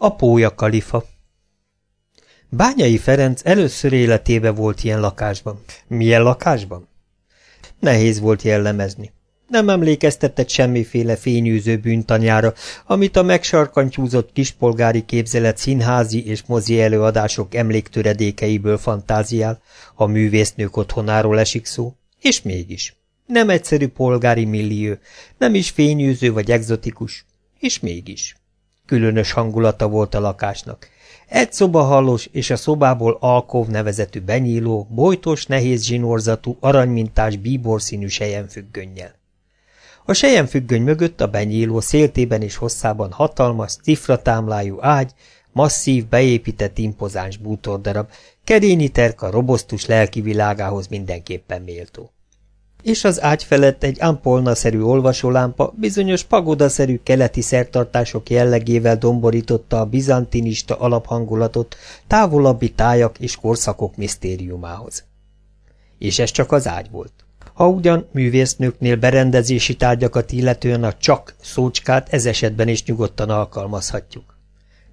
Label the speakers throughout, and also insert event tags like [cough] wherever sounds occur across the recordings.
Speaker 1: A Pója Kalifa Bányai Ferenc először életébe volt ilyen lakásban. Milyen lakásban? Nehéz volt jellemezni. Nem emlékeztetett semmiféle fényűző bűntanyára, amit a megsarkantyúzott kispolgári képzelet színházi és mozi előadások emléktöredékeiből fantáziál, ha művésznők otthonáról esik szó, és mégis. Nem egyszerű polgári millió, nem is fényűző vagy egzotikus, és mégis. Különös hangulata volt a lakásnak. Egy szobahallós és a szobából alkov nevezetű benyíló, bojtos, nehéz zsinórzatú, aranymintás bíborszínű sejemfüggönnyel. A sejemfüggöny mögött a benyíló széltében és hosszában hatalmas, cifratámlájú ágy, masszív, beépített impozáns bútordarab, kerényi terka robosztus lelki világához mindenképpen méltó és az ágy felett egy ampolnaszerű olvasólámpa bizonyos pagodaszerű keleti szertartások jellegével domborította a bizantinista alaphangulatot távolabbi tájak és korszakok misztériumához. És ez csak az ágy volt. Ha ugyan művésznőknél berendezési tárgyakat illetően a csak szócskát ez esetben is nyugodtan alkalmazhatjuk.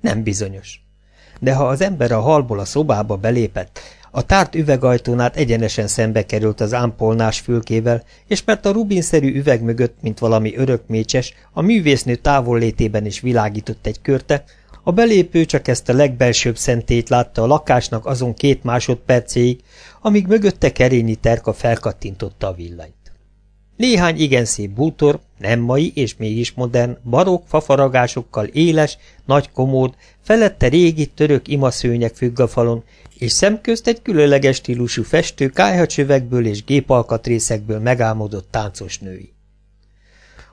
Speaker 1: Nem bizonyos. De ha az ember a halból a szobába belépett, a tárt üvegajtón át egyenesen szembe került az ámpolnás fülkével, és mert a rubinszerű üveg mögött, mint valami örökmécses, a művésznő távollétében is világított egy körte, a belépő csak ezt a legbelsőbb szentét látta a lakásnak azon két másodpercéig, amíg mögötte kerényi terka felkattintotta a villanyt. Néhány igen szép bútor, nem mai és mégis modern, barokk fafaragásokkal éles, nagy komód, felette régi török imaszőnyek függ a falon, és szemközt egy különleges stílusú festő kájhacsövekből és gépalkatrészekből megálmodott táncos női.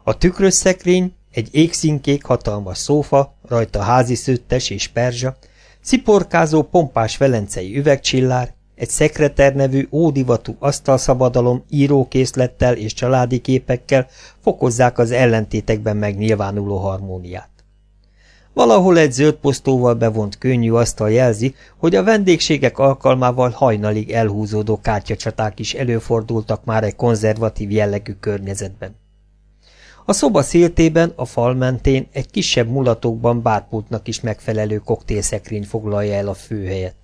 Speaker 1: A tükrös szekrény, egy égszínkék hatalmas szófa, rajta házi szőttes és perzsa, sziporkázó pompás velencei üvegcsillár, egy szekreter nevű ódivatú asztalszabadalom írókészlettel és családi képekkel fokozzák az ellentétekben megnyilvánuló harmóniát. Valahol egy zöld posztóval bevont könnyű asztal jelzi, hogy a vendégségek alkalmával hajnalig elhúzódó kártyacsaták is előfordultak már egy konzervatív jellegű környezetben. A szoba széltében, a fal mentén egy kisebb mulatokban bárpultnak is megfelelő koktélszekrény foglalja el a főhelyet.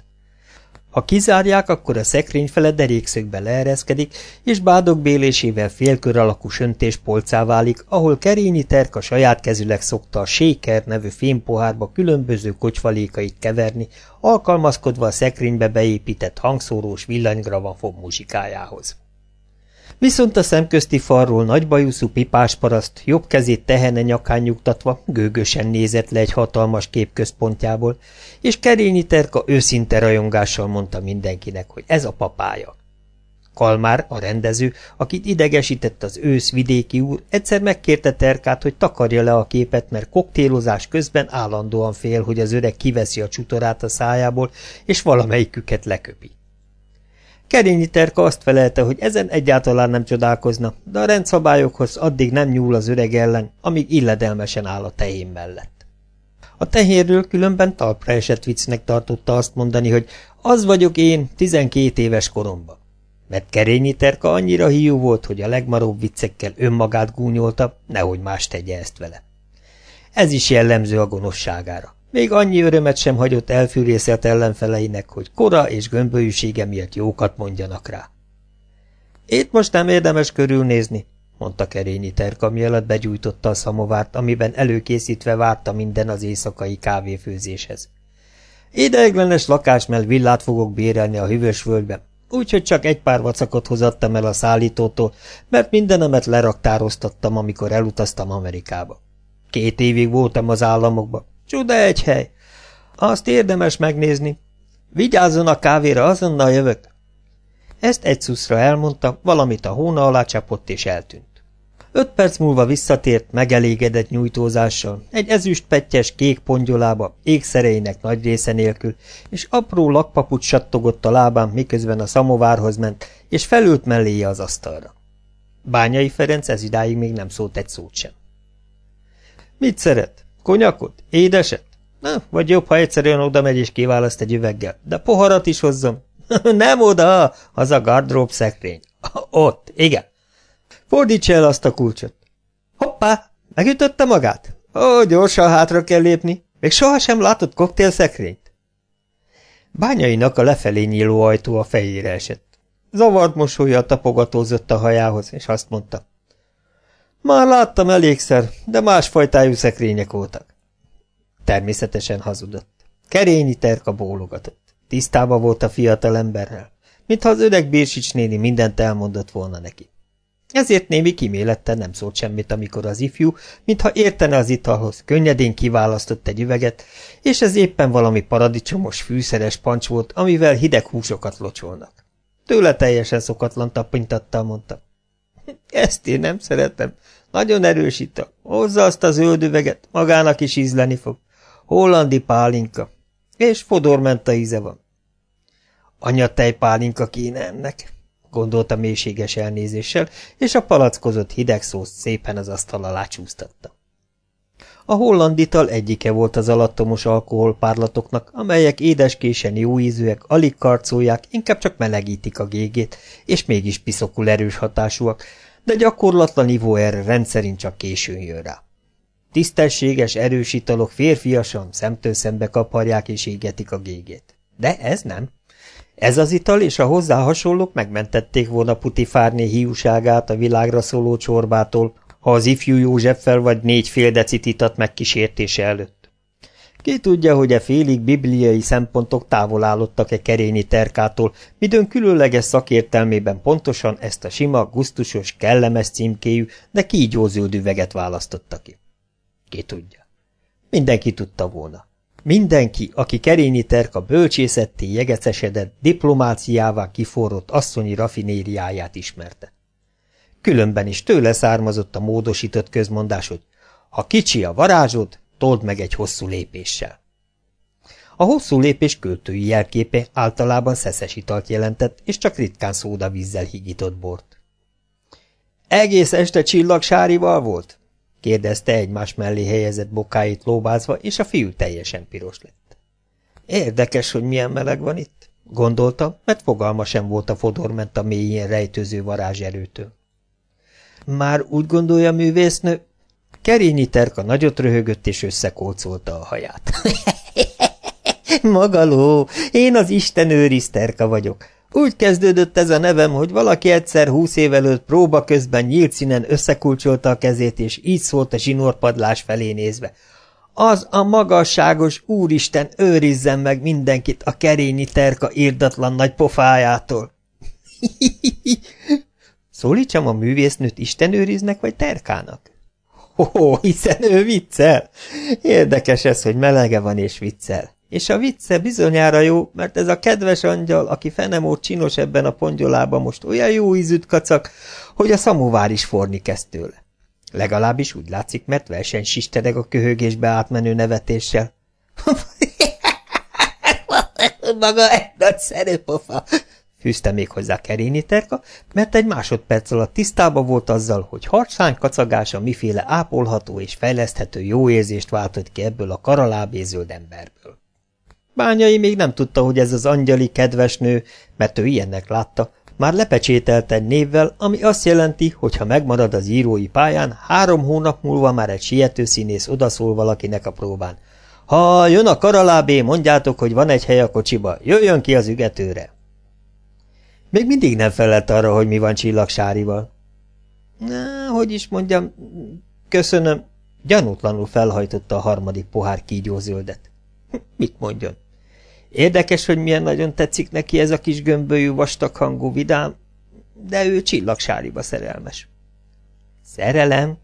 Speaker 1: Ha kizárják, akkor a szekrény fele derékszögbe leereszkedik, és bádog bélésével félkör alakú söntés polcá válik, ahol Kerényi Terka saját kezüleg szokta a séker nevű fémpohárba különböző kocsvalékait keverni, alkalmazkodva a szekrénybe beépített hangszórós villanygravanfon muzsikájához. Viszont a szemközti falról nagybajuszú pipásparaszt, jobb kezét tehene nyakán nyugtatva, gőgösen nézett le egy hatalmas kép központjából, és Kerényi Terka őszinte rajongással mondta mindenkinek, hogy ez a papája. Kalmár, a rendező, akit idegesített az ősz vidéki úr, egyszer megkérte Terkát, hogy takarja le a képet, mert koktélozás közben állandóan fél, hogy az öreg kiveszi a csutorát a szájából, és valamelyiküket leköpi. Kerényi Terka azt felelte, hogy ezen egyáltalán nem csodálkozna, de a rendszabályokhoz addig nem nyúl az öreg ellen, amíg illedelmesen áll a tehén mellett. A tehérről különben talpra esett viccnek tartotta azt mondani, hogy az vagyok én tizenkét éves koromban. Mert Kerényi Terka annyira hiú volt, hogy a legmaróbb viccekkel önmagát gúnyolta, nehogy más tegye ezt vele. Ez is jellemző a gonoszságára. Még annyi örömet sem hagyott elfűrészelt ellenfeleinek, hogy kora és gömbölyűsége miatt jókat mondjanak rá. Itt most nem érdemes körülnézni, mondta Kerényi Terka, mielőtt begyújtotta a szamovárt, amiben előkészítve várta minden az éjszakai kávéfőzéshez. Ideiglenes lakásmell villát fogok bérelni a hűvös völgyben, úgyhogy csak egy pár vacakot hozattam el a szállítótól, mert mindenemet leraktároztattam, amikor elutaztam Amerikába. Két évig voltam az államokba, Csuda egy hely. Azt érdemes megnézni. Vigyázzon a kávéra, azonnal jövök. Ezt egy szuszra elmondta, valamit a hóna alá csapott és eltűnt. Öt perc múlva visszatért, megelégedett nyújtózással, egy ezüst pettyes kék pongyolába, ékszereinek nagy része nélkül, és apró lakpapucs sattogott a lábán, miközben a szamovárhoz ment, és felült melléje az asztalra. Bányai Ferenc ez idáig még nem szólt egy szót sem. Mit szeret? Konyakot? Édeset? Na, vagy jobb, ha egyszerűen oda megy és kiválaszt egy üveggel. De poharat is hozzam. [laughs] Nem oda, az a gardrób szekrény. [laughs] Ott, igen. Fordítsa el azt a kulcsot. Hoppá, megütötte magát? Ó, gyorsan hátra kell lépni. Még sohasem látott koktélszekrényt? Bányainak a lefelé nyíló ajtó a fejére esett. Zavart mosolya tapogatózott a hajához, és azt mondta. Már láttam elégszer, de másfajtájú szekrények voltak. Természetesen hazudott. Kerényi terka bólogatott. Tisztába volt a fiatal emberrel, mintha az öreg Bírsics néni mindent elmondott volna neki. Ezért némi kimélettel nem szólt semmit, amikor az ifjú, mintha értene az italhoz, könnyedén kiválasztott egy üveget, és ez éppen valami paradicsomos, fűszeres pancs volt, amivel hideg húsokat locsolnak. Tőle teljesen szokatlan tapintattal mondta. [laughs] Ezt én nem szeretem. Nagyon erős ital. Hozza azt a zöld üveget, magának is ízleni fog. Hollandi pálinka. És fodormenta íze van. Anyatej pálinka kéne ennek gondolta mélységes elnézéssel, és a palackozott hideg szószt szépen az asztal alá csúsztatta. A hollandital egyike volt az alattomos alkoholpárlatoknak, amelyek édeskésen jó ízűek, alig karcolják, inkább csak melegítik a gégét, és mégis piszokul erős hatásúak, de gyakorlatlan ivó erre rendszerint csak későn jön rá. Tisztességes, erős italok férfiasan, szemtől szembe kaparják és égetik a gégét. De ez nem. Ez az ital és a hozzá hasonlók megmentették volna Putifárné hiúságát a világra szóló csorbától, ha az ifjú Józseffel vagy négy fél decit itat megkísértése előtt. Ki tudja, hogy a félig bibliai szempontok távol állottak-e kerényi terkától, midőn különleges szakértelmében pontosan ezt a sima, gusztusos, kellemes címkéjű, de kígyózöld üveget választotta ki. Ki tudja. Mindenki tudta volna. Mindenki, aki Kerényi Terka bölcsészetté jegecesedett, diplomáciává kiforrott asszonyi rafinériáját ismerte. Különben is tőle származott a módosított közmondás, hogy ha kicsi a varázsod, told meg egy hosszú lépéssel. A hosszú lépés költői jelképe általában szeszes italt jelentett, és csak ritkán szódavízzel higított bort. Egész este csillagsárival volt? kérdezte egymás mellé helyezett bokáit lóbázva, és a fiú teljesen piros lett. Érdekes, hogy milyen meleg van itt, gondolta, mert fogalma sem volt a fodorment a mélyén rejtőző varázserőtől. Már úgy gondolja művésznő, Kerényi Terka nagyot röhögött és összekolcolta a haját. [laughs] Magaló, én az Isten őrizterka vagyok. Úgy kezdődött ez a nevem, hogy valaki egyszer húsz év előtt próba közben nyílt színen összekulcsolta a kezét, és így szólt a zsinórpadlás felé nézve. Az a magasságos úristen őrizzen meg mindenkit a kerényi terka írdatlan nagy pofájától. [laughs] Szólítsam a művésznőt Isten őriznek, vagy terkának? Ó, hiszen ő viccel. Érdekes ez, hogy melege van és viccel. És a vicce bizonyára jó, mert ez a kedves angyal, aki fenemót csinos ebben a pongyolában most olyan jó ízűt kacak, hogy a szamovár is forni kezd tőle. Legalábbis úgy látszik, mert verseny sistereg a köhögésbe átmenő nevetéssel. [laughs] Maga egy nagy pofa, fűzte még hozzá Kerényi terka, mert egy másodperc alatt tisztában volt azzal, hogy harcsány kacagása miféle ápolható és fejleszthető jó érzést váltott ki ebből a karalábézöld emberből. Bányai még nem tudta, hogy ez az angyali kedves nő, mert ő ilyennek látta, már lepecsételt egy névvel, ami azt jelenti, hogy ha megmarad az írói pályán, három hónap múlva már egy siető színész odaszól valakinek a próbán. Ha jön a karalábé, mondjátok, hogy van egy hely a kocsiba, jöjjön ki az ügetőre. Még mindig nem felelt arra, hogy mi van csillagsárival. Na, hogy is mondjam, köszönöm. Gyanútlanul felhajtotta a harmadik pohár kígyózöldet. [laughs] Mit mondjon? Érdekes, hogy milyen nagyon tetszik neki ez a kis gömbölyű, vastaghangú vidám, de ő csillagsáriba szerelmes. Szerelem?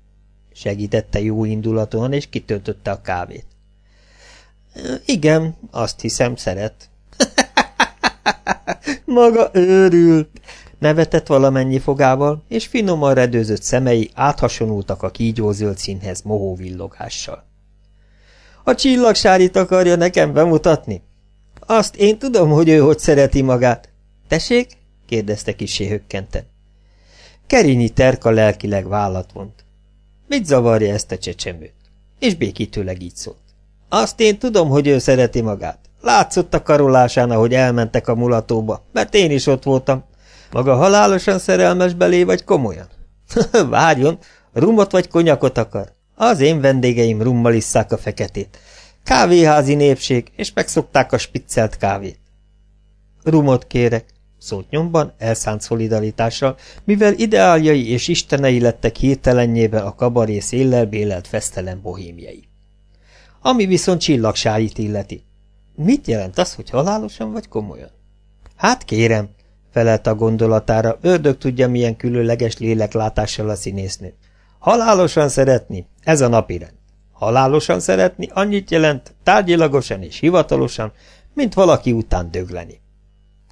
Speaker 1: segítette jó indulaton, és kitöltötte a kávét. Igen, azt hiszem, szeret. Maga őrült! Nevetett valamennyi fogával, és finoman redőzött szemei áthasonultak a kígyózöld színhez mohó villogással. A csillagsárit akarja nekem bemutatni? Azt én tudom, hogy ő hogy szereti magát. Tessék? kérdezte kisé hökkenten. Kerényi terka lelkileg vállat vont. Mit zavarja ezt a csecsemőt? És békítőleg így szólt. Azt én tudom, hogy ő szereti magát. Látszott a karolásán, ahogy elmentek a mulatóba, mert én is ott voltam. Maga halálosan szerelmes belé, vagy komolyan? [laughs] Várjon, rumot vagy konyakot akar? Az én vendégeim rummal isszák a feketét. Kávéházi népség, és megszokták a spiccelt kávét. Rumot kérek, szólt nyomban, elszánt szolidaritással, mivel ideáljai és istenei lettek hirtelenjébe a kabaré széllel bélelt fesztelen bohémjei. Ami viszont csillagsáit illeti. Mit jelent az, hogy halálosan vagy komolyan? Hát kérem, felelt a gondolatára, ördög tudja milyen különleges léleklátással a színésznő. Halálosan szeretni, ez a napirend. Halálosan szeretni annyit jelent, tárgyilagosan és hivatalosan, mint valaki után dögleni.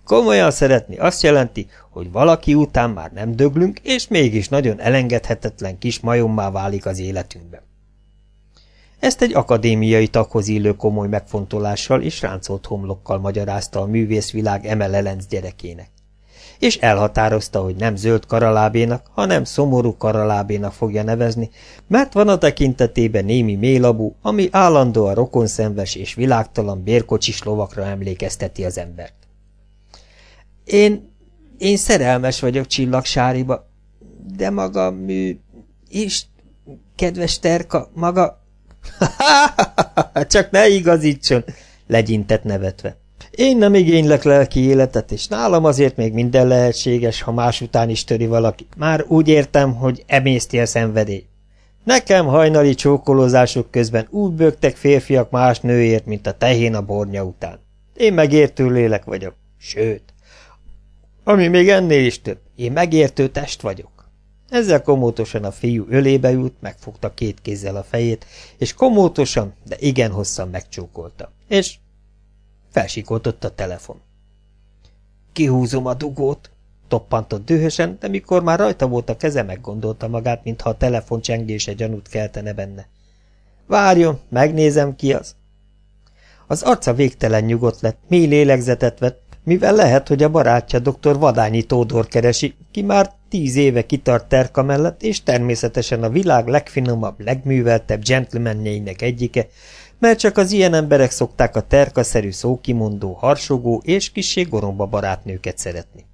Speaker 1: Komolyan szeretni azt jelenti, hogy valaki után már nem döglünk, és mégis nagyon elengedhetetlen kis majommá válik az életünkben. Ezt egy akadémiai taghoz illő komoly megfontolással és ráncolt homlokkal magyarázta a művészvilág emelelenc gyerekének. És elhatározta, hogy nem zöld karalábénak, hanem szomorú karalábénak fogja nevezni, mert van a tekintetében némi mélabú, ami állandóan rokonszenves és világtalan bérkocsis lovakra emlékezteti az embert. Én, én szerelmes vagyok csillagsáriba, de maga mű... is, kedves Terka, maga... [laughs] Csak ne igazítson, legyintett nevetve. Én nem igénylek lelki életet, és nálam azért még minden lehetséges, ha más után is töri valaki. Már úgy értem, hogy emészti a szenvedély. Nekem hajnali csókolózások közben úgy bögtek férfiak más nőért, mint a tehén a bornya után. Én megértő lélek vagyok. Sőt, ami még ennél is több, én megértő test vagyok. Ezzel komótosan a fiú ölébe jut, megfogta két kézzel a fejét, és komótosan, de igen hosszan megcsókolta. És felsikoltott a telefon. Kihúzom a dugót, toppantott dühösen, de mikor már rajta volt a keze, meggondolta magát, mintha a telefon csengése gyanút keltene benne. Várjon, megnézem ki az. Az arca végtelen nyugodt lett, mély lélegzetet vett, mivel lehet, hogy a barátja dr. Vadányi Tódor keresi, ki már tíz éve kitart Terka mellett, és természetesen a világ legfinomabb, legműveltebb gentlemanjeinek egyike, mert csak az ilyen emberek szokták a terkaszerű szókimondó, harsogó és kissé goromba barátnőket szeretni.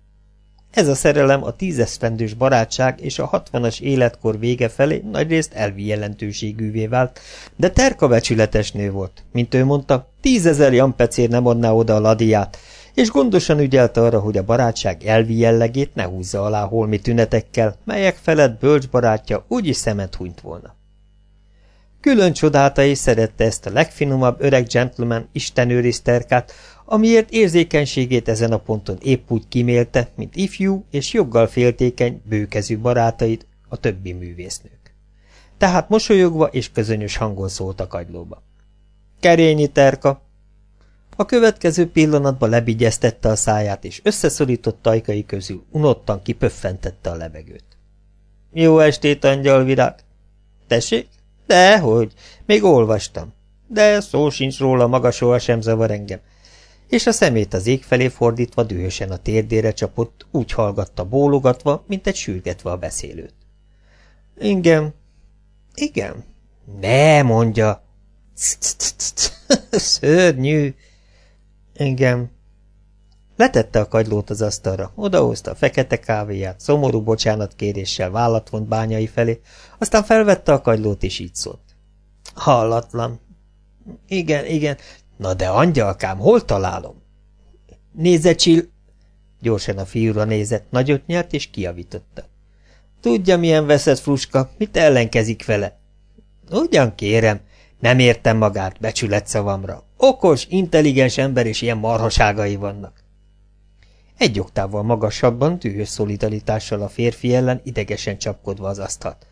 Speaker 1: Ez a szerelem a tízesztendős barátság és a hatvanas életkor vége felé nagyrészt elvi jelentőségűvé vált, de Terka becsületes nő volt. Mint ő mondta, tízezer jampecér nem adná oda a ladiát, és gondosan ügyelt arra, hogy a barátság elvi jellegét ne húzza alá holmi tünetekkel, melyek felett bölcs barátja úgyis szemet hunyt volna. Külön csodálta és szerette ezt a legfinomabb öreg gentleman istenőriszterkát, amiért érzékenységét ezen a ponton épp úgy kimélte, mint ifjú és joggal féltékeny, bőkezű barátait, a többi művésznők. Tehát mosolyogva és közönyös hangon szólt a kagylóba. Kerényi terka, a következő pillanatban lebigyeztette a száját, és összeszorított tajkai közül unottan kipöffentette a levegőt. Jó estét, angyalvirág! Tessék? Dehogy, még olvastam. De szó sincs róla, maga sohasem zavar engem. És a szemét az ég felé fordítva dühösen a térdére csapott, úgy hallgatta bólogatva, mint egy sürgetve a beszélőt. Igen. Igen. Ne mondja. Szörnyű. Igen. Letette a kagylót az asztalra, odahozta a fekete kávéját, szomorú bocsánatkéréssel vállat vont bányai felé, aztán felvette a kagylót, és így szólt. Hallatlan. Igen, igen. Na de angyalkám, hol találom? Nézze, Csill... Gyorsan a fiúra nézett, nagyot nyert, és kiavította. Tudja, milyen veszett fruska, mit ellenkezik vele? Ugyan kérem, nem értem magát becsület szavamra. Okos, intelligens ember és ilyen marhaságai vannak. Egy oktávval magasabban, tűhös szolidaritással a férfi ellen idegesen csapkodva az asztalt.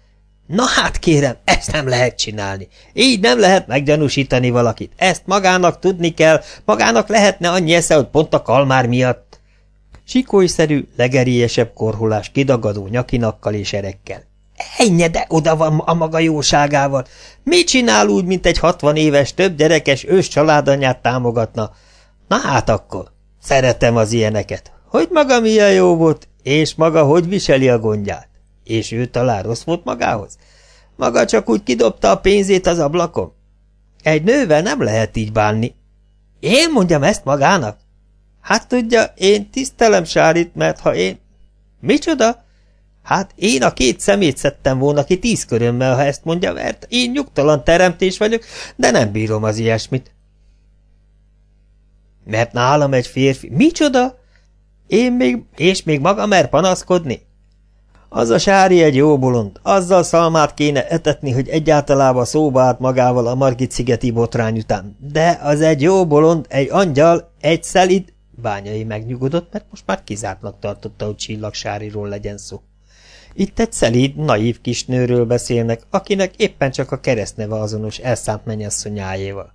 Speaker 1: Na hát kérem, ezt nem lehet csinálni. Így nem lehet meggyanúsítani valakit. Ezt magának tudni kell, magának lehetne annyi esze, hogy pont a kalmár miatt. Sikolyszerű, legeriesebb korholás kidagadó nyakinakkal és erekkel. Ennyi, de oda van a maga jóságával. Mit csinál úgy, mint egy hatvan éves, több gyerekes ős családanyát támogatna? Na hát akkor, szeretem az ilyeneket. Hogy maga milyen jó volt, és maga hogy viseli a gondját? És ő talán rossz volt magához? Maga csak úgy kidobta a pénzét az ablakon? Egy nővel nem lehet így bánni. Én mondjam ezt magának? Hát tudja, én tisztelem Sárit, mert ha én... Micsoda? Hát én a két szemét szedtem volna ki tíz körömmel, ha ezt mondja, mert én nyugtalan teremtés vagyok, de nem bírom az ilyesmit. Mert nálam egy férfi... Micsoda? Én még... és még maga mer panaszkodni? Az a sári egy jó bolond, azzal szalmát kéne etetni, hogy egyáltalában szóba állt magával a Margit-szigeti botrány után. De az egy jó bolond, egy angyal, egy szelid... Bányai megnyugodott, mert most már kizártnak tartotta, hogy csillagsáriról legyen szó. Itt egy szelíd, naív kis nőről beszélnek, akinek éppen csak a keresztneve azonos elszánt mennyasszonyájéval.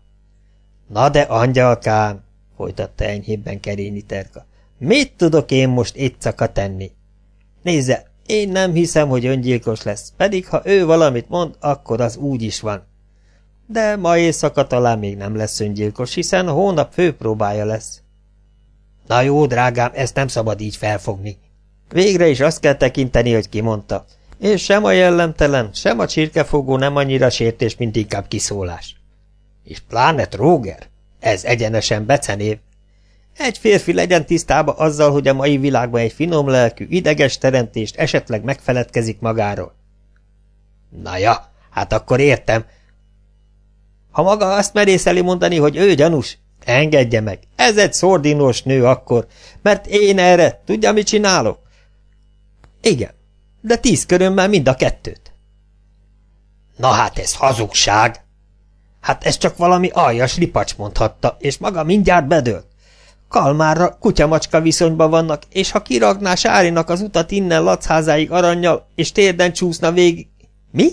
Speaker 1: Na de angyalkám, folytatta enyhébben Kerényi Terka, mit tudok én most itt szaka tenni? Nézze, én nem hiszem, hogy öngyilkos lesz, pedig ha ő valamit mond, akkor az úgy is van. De ma éjszaka talán még nem lesz öngyilkos, hiszen hónap főpróbája lesz. Na jó, drágám, ezt nem szabad így felfogni. Végre is azt kell tekinteni, hogy kimondta. És sem a jellemtelen, sem a csirkefogó nem annyira sértés, mint inkább kiszólás. És pláne Róger? Ez egyenesen becenév. Egy férfi legyen tisztába azzal, hogy a mai világban egy finom lelkű, ideges teremtést esetleg megfeledkezik magáról. Na ja, hát akkor értem. Ha maga azt merészeli mondani, hogy ő gyanús, engedje meg. Ez egy szordinós nő akkor, mert én erre, tudja, mit csinálok? Igen, de tíz körömmel mind a kettőt. Na hát ez hazugság. Hát ez csak valami aljas ripacs mondhatta, és maga mindjárt bedőlt. Kalmárra kutyamacska viszonyban vannak, és ha kiragná Sárinak az utat innen Lacházáig aranyjal, és térden csúszna végig... Mi?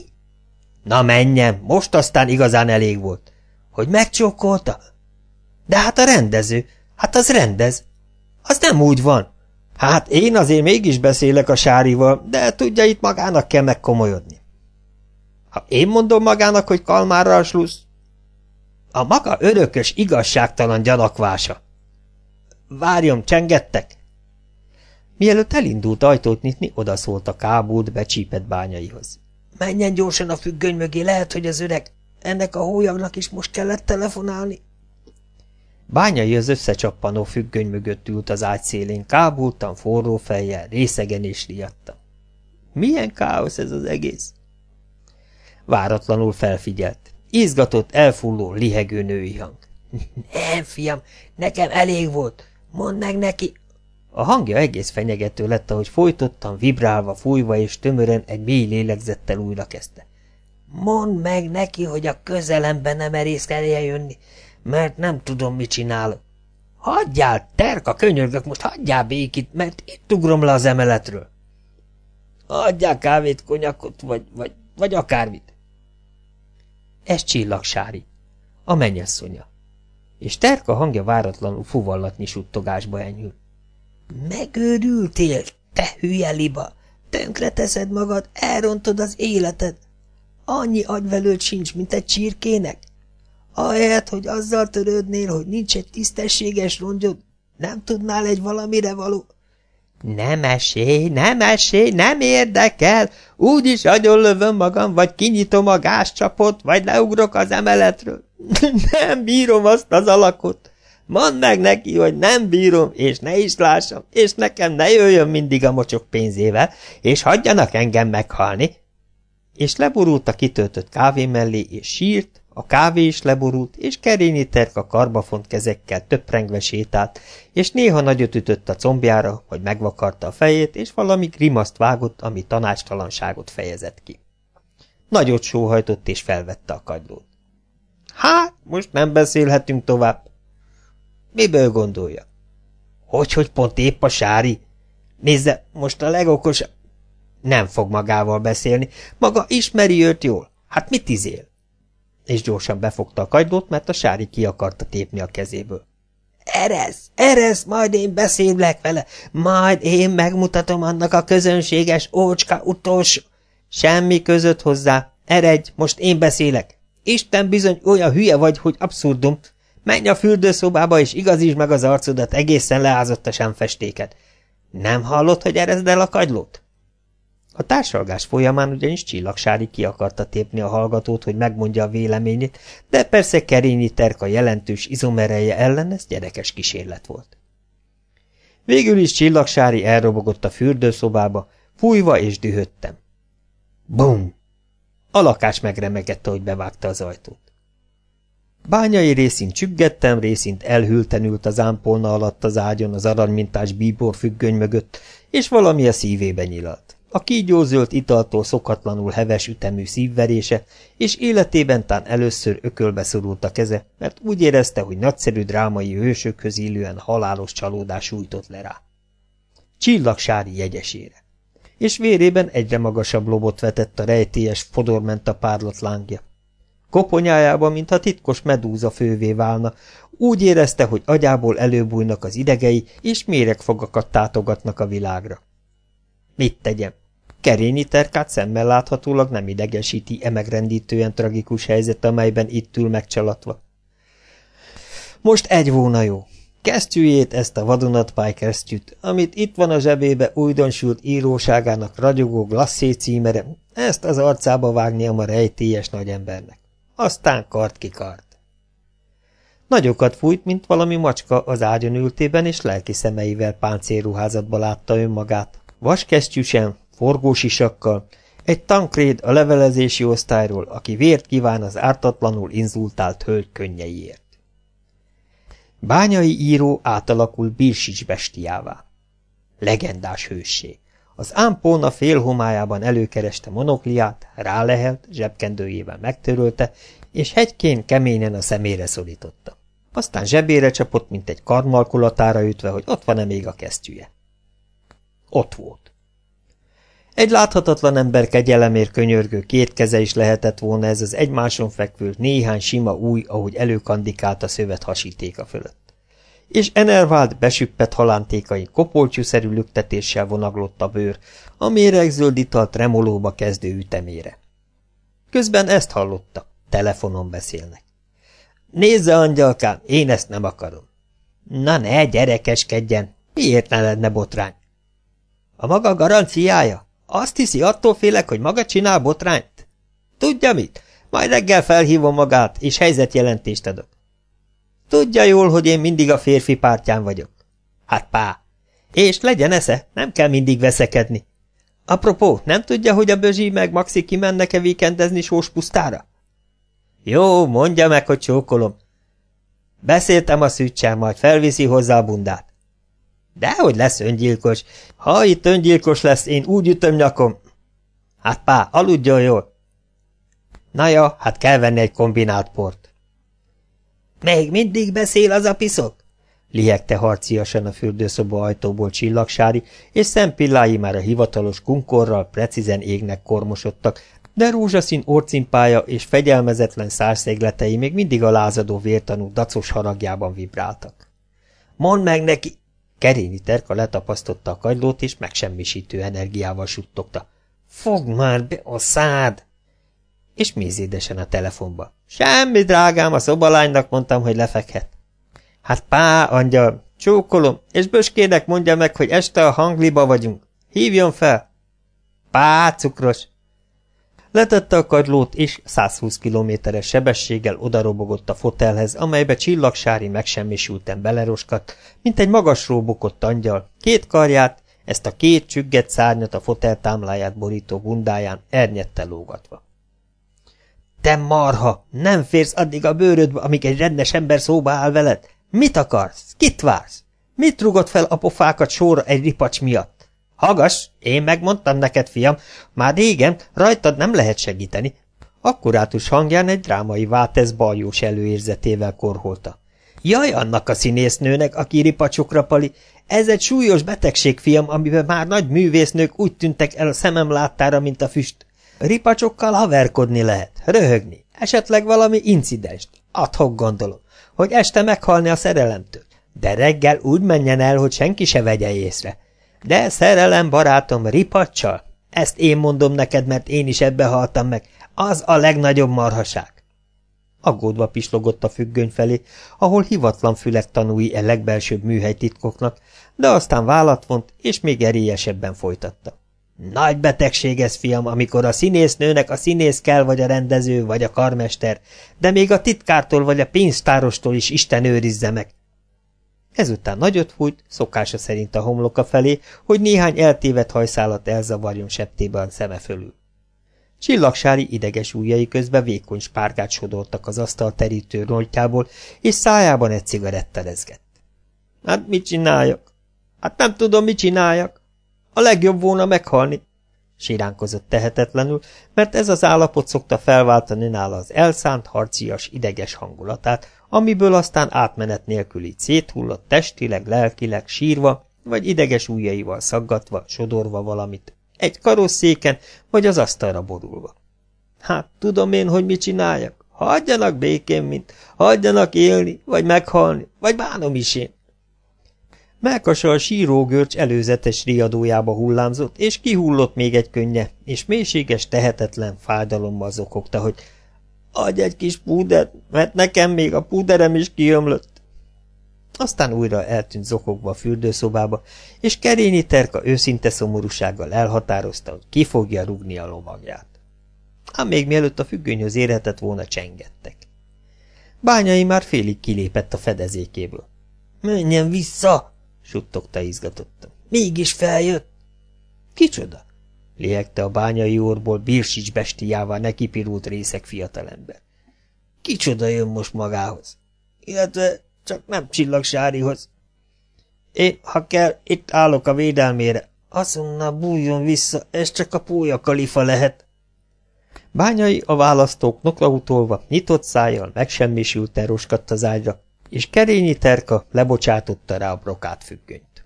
Speaker 1: Na menjen, most aztán igazán elég volt. Hogy megcsókolta? De hát a rendező, hát az rendez. Az nem úgy van. Hát én azért mégis beszélek a Sárival, de tudja, itt magának kell megkomolyodni. Ha én mondom magának, hogy Kalmárra a slusz, a maga örökös, igazságtalan gyanakvása. Várjon, csengettek! Mielőtt elindult ajtót nyitni, odaszólt a kábult becsípett bányaihoz. Menjen gyorsan a függöny mögé, lehet, hogy az öreg. Ennek a hólyagnak is most kellett telefonálni. Bányai az összecsappanó függöny mögött ült az ágy szélén, kábultan, forró fejjel, részegen és riadta. Milyen káosz ez az egész? Váratlanul felfigyelt. Izgatott, elfulló, lihegő női hang. Nem, fiam, nekem elég volt. Mondd meg neki! A hangja egész fenyegető lett, ahogy folytottan, vibrálva, fújva és tömören egy mély lélegzettel újra kezdte. Mondd meg neki, hogy a közelemben nem merészkedje jönni, mert nem tudom, mit csinálok. Hagyjál, terka, könyörgök, most hagyjál békit, mert itt ugrom le az emeletről. Adjál kávét, konyakot, vagy, vagy, vagy akármit. Ez csillagsári, a mennyasszonya és Terka hangja váratlanul fuvallatnyi suttogásba enyhül. Megőrültél, te hülye liba! Tönkreteszed magad, elrontod az életed! Annyi agyvelőd sincs, mint egy csirkének? Ahelyett, hogy azzal törődnél, hogy nincs egy tisztességes rongyod, nem tudnál egy valamire való... Nem esély, nem esély, nem érdekel, úgyis lövöm magam, vagy kinyitom a gázcsapot, vagy leugrok az emeletről. [laughs] Nem bírom azt az alakot. Mondd meg neki, hogy nem bírom, és ne is lássam, és nekem ne jöjjön mindig a mocsok pénzével, és hagyjanak engem meghalni. És leborult a kitöltött kávé mellé, és sírt, a kávé is leborult, és Kerényi Terka karbafont kezekkel töprengve sétált, és néha nagyot ütött a combjára, hogy megvakarta a fejét, és valami grimaszt vágott, ami tanácstalanságot fejezett ki. Nagyot sóhajtott, és felvette a kagylót. Hát, most nem beszélhetünk tovább. Miből gondolja? Hogy, hogy pont épp a sári? Nézze, most a legokosabb... Nem fog magával beszélni. Maga ismeri őt jól. Hát mit izél? És gyorsan befogta a kagylót, mert a sári ki akarta tépni a kezéből. Eresz, eresz, majd én beszélek vele, majd én megmutatom annak a közönséges ócska utolsó. Semmi között hozzá, eredj, most én beszélek. Isten bizony olyan hülye vagy, hogy abszurdum. Menj a fürdőszobába, és igazítsd meg az arcodat, egészen leázott a semfestéket. Nem hallott, hogy erezd el a kagylót? A társalgás folyamán ugyanis csillagsári ki akarta tépni a hallgatót, hogy megmondja a véleményét, de persze Kerényi Terka jelentős izomereje ellen ez gyerekes kísérlet volt. Végül is csillagsári elrobogott a fürdőszobába, Fújva és dühöttem. Bum! A lakás megremegett, ahogy bevágta az ajtót. Bányai részint csüggettem, részint elhűlten ült az ámpolna alatt az ágyon az aranymintás bíbor függöny mögött, és valami a szívébe nyilalt. A kígyózöld italtól szokatlanul heves ütemű szívverése, és életében tán először ökölbe szorult a keze, mert úgy érezte, hogy nagyszerű drámai hősökhöz illően halálos csalódás újtott le rá. Csillagsári jegyesére. És vérében egyre magasabb lobot vetett a rejtélyes fodorment a párlat lángja. Koponyájában, mintha titkos medúza fővé válna, úgy érezte, hogy agyából előbújnak az idegei, és méregfogakat tátogatnak a világra. Mit tegyem? Kerényi terkát szemmel láthatólag nem idegesíti e megrendítően tragikus helyzet, amelyben itt ül megcsalatva. Most egy volna jó. Kesztyűjét, ezt a vadonatpály kesztyűt, amit itt van a zsebébe újdonsült íróságának ragyogó glasszé címere, ezt az arcába vágnia a rejtélyes nagyembernek. Aztán kart kikart. Nagyokat fújt, mint valami macska az ágyon ültében, és lelki szemeivel páncélruházatba látta önmagát. Vaskesztyűsen, forgósisakkal, egy tankréd a levelezési osztályról, aki vért kíván az ártatlanul inzultált hölgy könnyeiért. Bányai író átalakult Birsics bestiává. Legendás hősség. Az ámpóna félhomájában előkereste monokliát, rálehelt, zsebkendőjével megtörölte, és hegykén keményen a szemére szorította. Aztán zsebére csapott, mint egy karmalkulatára ütve, hogy ott van-e még a kesztyűje. Ott volt. Egy láthatatlan ember kegyelemért könyörgő két keze is lehetett volna ez az egymáson fekvő néhány sima új, ahogy előkandikált a szövet hasítéka fölött. És enervált, besüppett halántékai kopoltyúszerű lüktetéssel vonaglott a bőr, a méregzöld ital tremolóba kezdő ütemére. Közben ezt hallotta, telefonon beszélnek. Nézze, angyalkám, én ezt nem akarom. Na ne, gyerekeskedjen, miért ne lenne botrány? A maga garanciája? Azt hiszi, attól félek, hogy maga csinál botrányt? Tudja mit? Majd reggel felhívom magát, és helyzetjelentést adok. Tudja jól, hogy én mindig a férfi pártján vagyok. Hát pá. És legyen esze, nem kell mindig veszekedni. Apropó, nem tudja, hogy a Bözsi meg Maxi kimennek-e víkendezni sós pusztára? Jó, mondja meg, hogy csókolom. Beszéltem a szüccsel, majd felviszi hozzá a bundát. Dehogy lesz öngyilkos. Ha itt öngyilkos lesz, én úgy ütöm nyakom. Hát pá, aludjon jól. Na ja, hát kell venni egy kombinált port. Még mindig beszél az a piszok? Lihegte harciasan a fürdőszoba ajtóból csillagsári, és szempillái már a hivatalos kunkorral precízen égnek kormosodtak, de rózsaszín orcimpája és fegyelmezetlen szárszégletei még mindig a lázadó vértanú dacos haragjában vibráltak. Mondd meg neki, Kerényi terka letapasztotta a kagylót, és megsemmisítő energiával suttogta. Fogd már be a szád! És mézédesen a telefonba. Semmi, drágám, a szobalánynak mondtam, hogy lefekhet. Hát pá, angyal, csókolom, és böskének mondja meg, hogy este a hangliba vagyunk. Hívjon fel! Pá, cukros! Letette a kagylót, és 120 kilométeres sebességgel odarobogott a fotelhez, amelybe csillagsári megsemmisülten beleroskadt, mint egy magasról bukott angyal, két karját, ezt a két csügget szárnyat a fotel támláját borító bundáján ernyette lógatva. Te marha! Nem férsz addig a bőrödbe, amíg egy rendes ember szóba áll veled? Mit akarsz? Kit vársz? Mit rugott fel a pofákat sorra egy ripacs miatt? Hagas, én megmondtam neked, fiam, már régen, rajtad nem lehet segíteni. Akkurátus hangján egy drámai vátesz baljós előérzetével korholta. Jaj, annak a színésznőnek, aki ripacsokra pali, ez egy súlyos betegség, fiam, amiben már nagy művésznők úgy tűntek el a szemem láttára, mint a füst. Ripacsokkal haverkodni lehet, röhögni, esetleg valami incidenst, adhok gondolom, hogy este meghalni a szerelemtől, de reggel úgy menjen el, hogy senki se vegye észre. De szerelem, barátom, ripacsal? Ezt én mondom neked, mert én is ebbe haltam meg. Az a legnagyobb marhaság. Aggódva pislogott a függöny felé, ahol hivatlan fülek tanúi e legbelsőbb műhelytitkoknak, de aztán vállat vont, és még erélyesebben folytatta. Nagy betegség ez, fiam, amikor a színésznőnek a színész kell, vagy a rendező, vagy a karmester, de még a titkártól vagy a pénztárostól is Isten őrizze meg. Ezután nagyot fújt, szokása szerint a homloka felé, hogy néhány eltévedt hajszálat elzavarjon septébe a szeme fölül. Csillagsári ideges ujjai közben vékony spárgát sodortak az asztal terítő rojtjából, és szájában egy cigaretta rezgett. Hát mit csináljak? Hát nem tudom, mit csináljak. A legjobb volna meghalni, siránkozott tehetetlenül, mert ez az állapot szokta felváltani nála az elszánt, harcias, ideges hangulatát, amiből aztán átmenet nélkül így széthullott testileg, lelkileg, sírva, vagy ideges ujjaival szaggatva, sodorva valamit, egy karosszéken, vagy az asztalra borulva. Hát, tudom én, hogy mit csináljak? Hagyjanak békén, mint hagyjanak élni, vagy meghalni, vagy bánom is én. Melkasa a sírógörcs előzetes riadójába hullámzott, és kihullott még egy könnye, és mélységes, tehetetlen fájdalommal zokogta, hogy adj egy kis púdert, mert nekem még a púderem is kiömlött. Aztán újra eltűnt zokogva a fürdőszobába, és Kerényi Terka őszinte szomorúsággal elhatározta, hogy ki fogja rugni a lovagját. Ám még mielőtt a függönyhöz érhetett volna, csengettek. Bányai már félig kilépett a fedezékéből. – Menjen vissza! suttogta izgatottan. Mégis feljött. Kicsoda? Léhegte a bányai orból Birsics bestiával nekipirult részek fiatalember. Kicsoda jön most magához? Illetve csak nem csillagsárihoz. Én, ha kell, itt állok a védelmére. Azonnal bújjon vissza, ez csak a pólya kalifa lehet. Bányai a választók noklautolva, nyitott szájjal megsemmisült roskadt az ágyra, és Kerényi Terka lebocsátotta rá a brokát függönyt.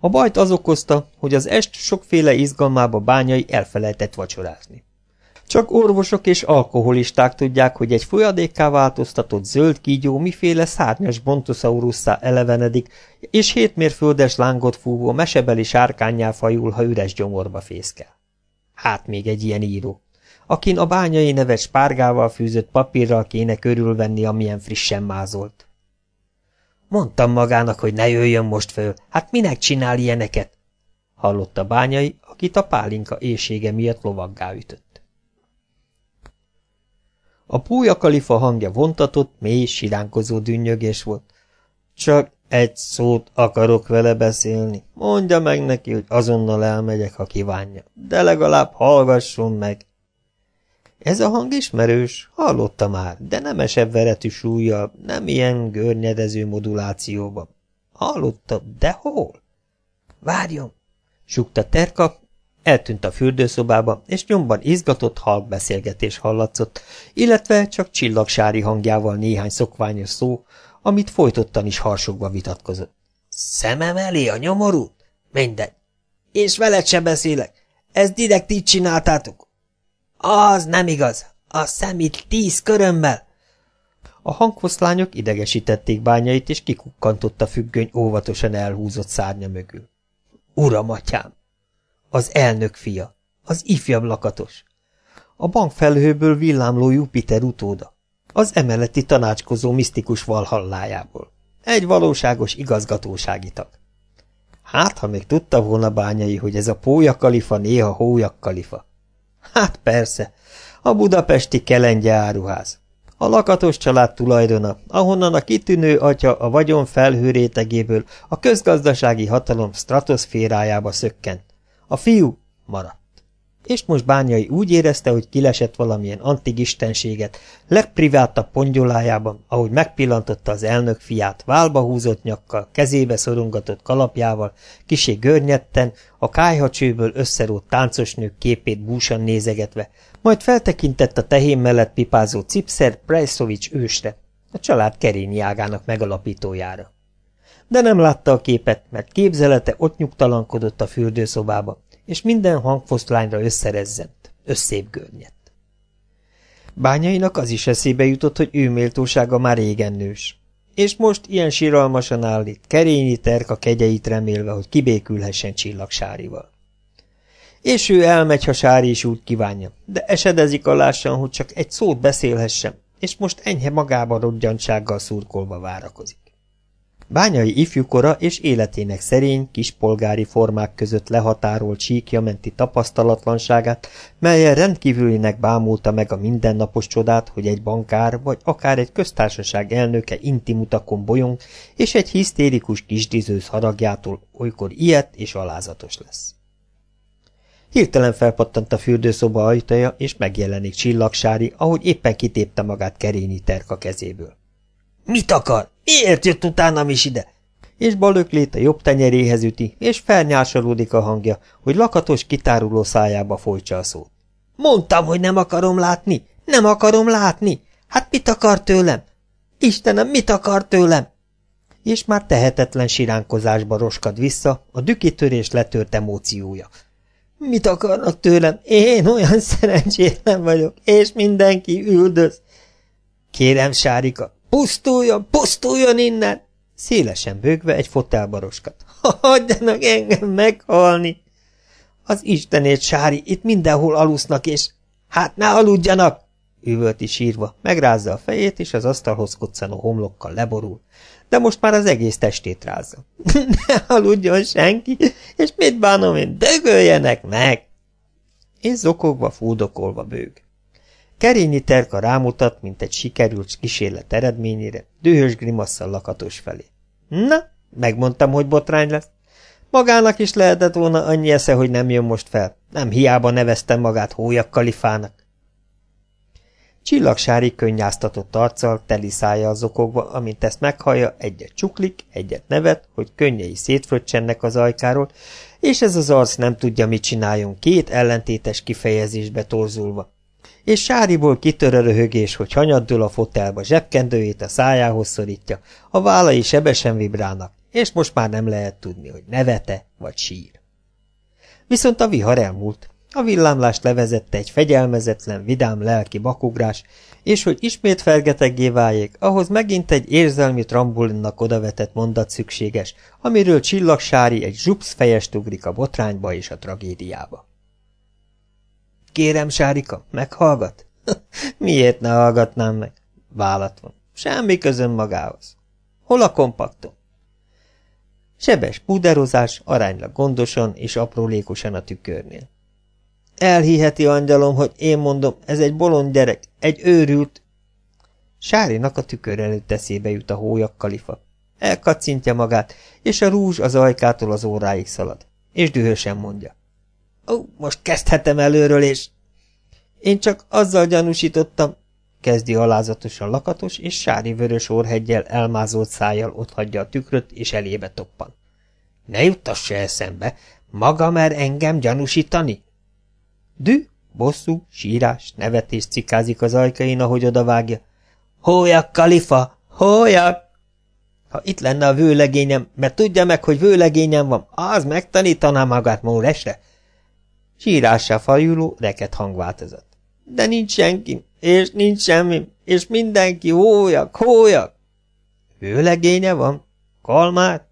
Speaker 1: A bajt az okozta, hogy az est sokféle izgalmába bányai elfelejtett vacsorázni. Csak orvosok és alkoholisták tudják, hogy egy folyadékká változtatott zöld kígyó miféle szárnyas bontosaurusszá elevenedik, és hétmérföldes lángot fúvó mesebeli sárkányjá fajul, ha üres gyomorba fészkel. Hát még egy ilyen író akin a bányai nevet spárgával fűzött papírral kéne körülvenni, amilyen frissen mázolt. Mondtam magának, hogy ne jöjjön most föl, hát minek csinál ilyeneket? Hallotta bányai, akit a pálinka éjsége miatt lovaggá ütött. A púja kalifa hangja vontatott, mély, siránkozó dünnyögés volt. Csak egy szót akarok vele beszélni. Mondja meg neki, hogy azonnal elmegyek, ha kívánja. De legalább hallgasson meg. Ez a hang ismerős, hallotta már, de nem esebb veretű súlya, nem ilyen görnyedező modulációban. Hallotta, de hol? Várjon! Sukta Terka, eltűnt a fürdőszobába, és nyomban izgatott halk beszélgetés hallatszott, illetve csak csillagsári hangjával néhány szokványos szó, amit folytottan is harsogva vitatkozott. Szemem elé a nyomorút? Mindegy. És veled se beszélek. Ezt direkt így csináltátok. Az nem igaz. A szemét tíz körömmel. A hangfoszlányok idegesítették bányait, és kikukkantott a függöny óvatosan elhúzott szárnya mögül. Uram, atyám! Az elnök fia, az ifjabb lakatos. A bankfelhőből villámló Jupiter utóda. Az emeleti tanácskozó misztikus valhallájából. Egy valóságos igazgatósági tag. Hát, ha még tudta volna bányai, hogy ez a pólya kalifa néha hójak kalifa. Hát persze, a budapesti kelengye áruház. A lakatos család tulajdona, ahonnan a kitűnő atya a vagyon felhő rétegéből a közgazdasági hatalom stratoszférájába szökkent. A fiú maradt. És most bányai úgy érezte, hogy kilesett valamilyen antigistenséget, legprivátabb pongyolájában, ahogy megpillantotta az elnök fiát, válba húzott nyakkal, kezébe szorongatott kalapjával, kisé görnyetten, a kájhacsőből összerótt táncosnők képét búsan nézegetve, majd feltekintett a tehén mellett pipázó Cipszer Prejszovics ősre, a család kerényi ágának megalapítójára. De nem látta a képet, mert képzelete ott nyugtalankodott a fürdőszobába, és minden hangfoszlányra összerezzent, összép görnyett. Bányainak az is eszébe jutott, hogy ő méltósága már régen nős, és most ilyen síralmasan állít, kerényi terka kegyeit remélve, hogy kibékülhessen csillagsárival. És ő elmegy, ha Sári is úgy kívánja, de esedezik alássan, hogy csak egy szót beszélhessen, és most enyhe magába rodgyantsággal szurkolva várakozik. Bányai ifjúkora és életének szerény, kispolgári formák között lehatárolt síkja menti tapasztalatlanságát, melyen rendkívülinek bámulta meg a mindennapos csodát, hogy egy bankár vagy akár egy köztársaság elnöke intimutakon bolyong, és egy hisztérikus kisdizőz haragjától olykor ilyet és alázatos lesz. Hirtelen felpattant a fürdőszoba ajtaja, és megjelenik csillagsári, ahogy éppen kitépte magát Kerényi terka kezéből. – Mit akar? Miért jött utánam is ide? És balöklét a jobb tenyeréhez üti, és felnyásolódik a hangja, hogy lakatos kitáruló szájába folytsa a szót. Mondtam, hogy nem akarom látni! Nem akarom látni! Hát mit akar tőlem? Istenem, mit akar tőlem? És már tehetetlen siránkozásba roskad vissza, a dükitörés letört emóciója. Mit akarnak tőlem? Én olyan [laughs] szerencsétlen vagyok, és mindenki üldöz. Kérem, Sárika, pusztuljon, pusztuljon innen! Szélesen bőgve egy fotelba roskat. [laughs] Hagyjanak engem meghalni! Az Istenét, Sári, itt mindenhol alusznak, és... Hát ne aludjanak! Üvölti sírva, megrázza a fejét, és az asztalhoz koccanó homlokkal leborul de most már az egész testét rázza. [laughs] ne aludjon senki, és mit bánom én, dögöljenek meg! És zokogva, fúdokolva bőg. Kerényi terka rámutat, mint egy sikerült kísérlet eredményére, dühös grimasszal lakatos felé. Na, megmondtam, hogy botrány lesz. Magának is lehetett volna annyi esze, hogy nem jön most fel. Nem hiába neveztem magát hólyak kalifának. Csillagsári könnyáztatott arccal, teli szája zokogva, amint ezt meghallja, egyet csuklik, egyet nevet, hogy könnyei szétfröccsennek az ajkáról, és ez az arc nem tudja, mit csináljon, két ellentétes kifejezésbe torzulva. És Sáriból kitör a röhögés, hogy hanyaddul a fotelba, zsebkendőjét a szájához szorítja, a vállai sebesen vibrálnak, és most már nem lehet tudni, hogy nevete vagy sír. Viszont a vihar elmúlt, a villámlást levezette egy fegyelmezetlen, vidám lelki bakugrás, és hogy ismét fergeteggé váljék, ahhoz megint egy érzelmi trambulinnak odavetett mondat szükséges, amiről csillagsári egy zsupsz fejest ugrik a botrányba és a tragédiába. Kérem, Sárika, meghallgat? [laughs] Miért ne hallgatnám meg? Vállat van. Semmi közön magához. Hol a kompaktom? Sebes puderozás aránylag gondosan és aprólékosan a tükörnél. Elhiheti angyalom, hogy én mondom, ez egy bolond gyerek, egy őrült. Sárinak a tükör előtt eszébe jut a hólyak kalifa. Elkacintja magát, és a rúzs az ajkától az óráig szalad. És dühösen mondja. Ó, most kezdhetem előről, és... Én csak azzal gyanúsítottam, kezdi alázatosan lakatos, és sári vörös orhegyel elmázolt szájjal otthagyja a tükröt, és elébe toppan. Ne juttassa eszembe, maga mer engem gyanúsítani? Dű, bosszú, sírás, nevetés cikázik az ajkain, ahogy odavágja. Hójak, kalifa, hójak! Ha itt lenne a vőlegényem, mert tudja meg, hogy vőlegényem van, az megtanítaná magát mólesre. Sírássá fajuló, reket hangváltozat. De nincs senki, és nincs semmi, és mindenki hójak, hójak. Vőlegénye van? Kalmár?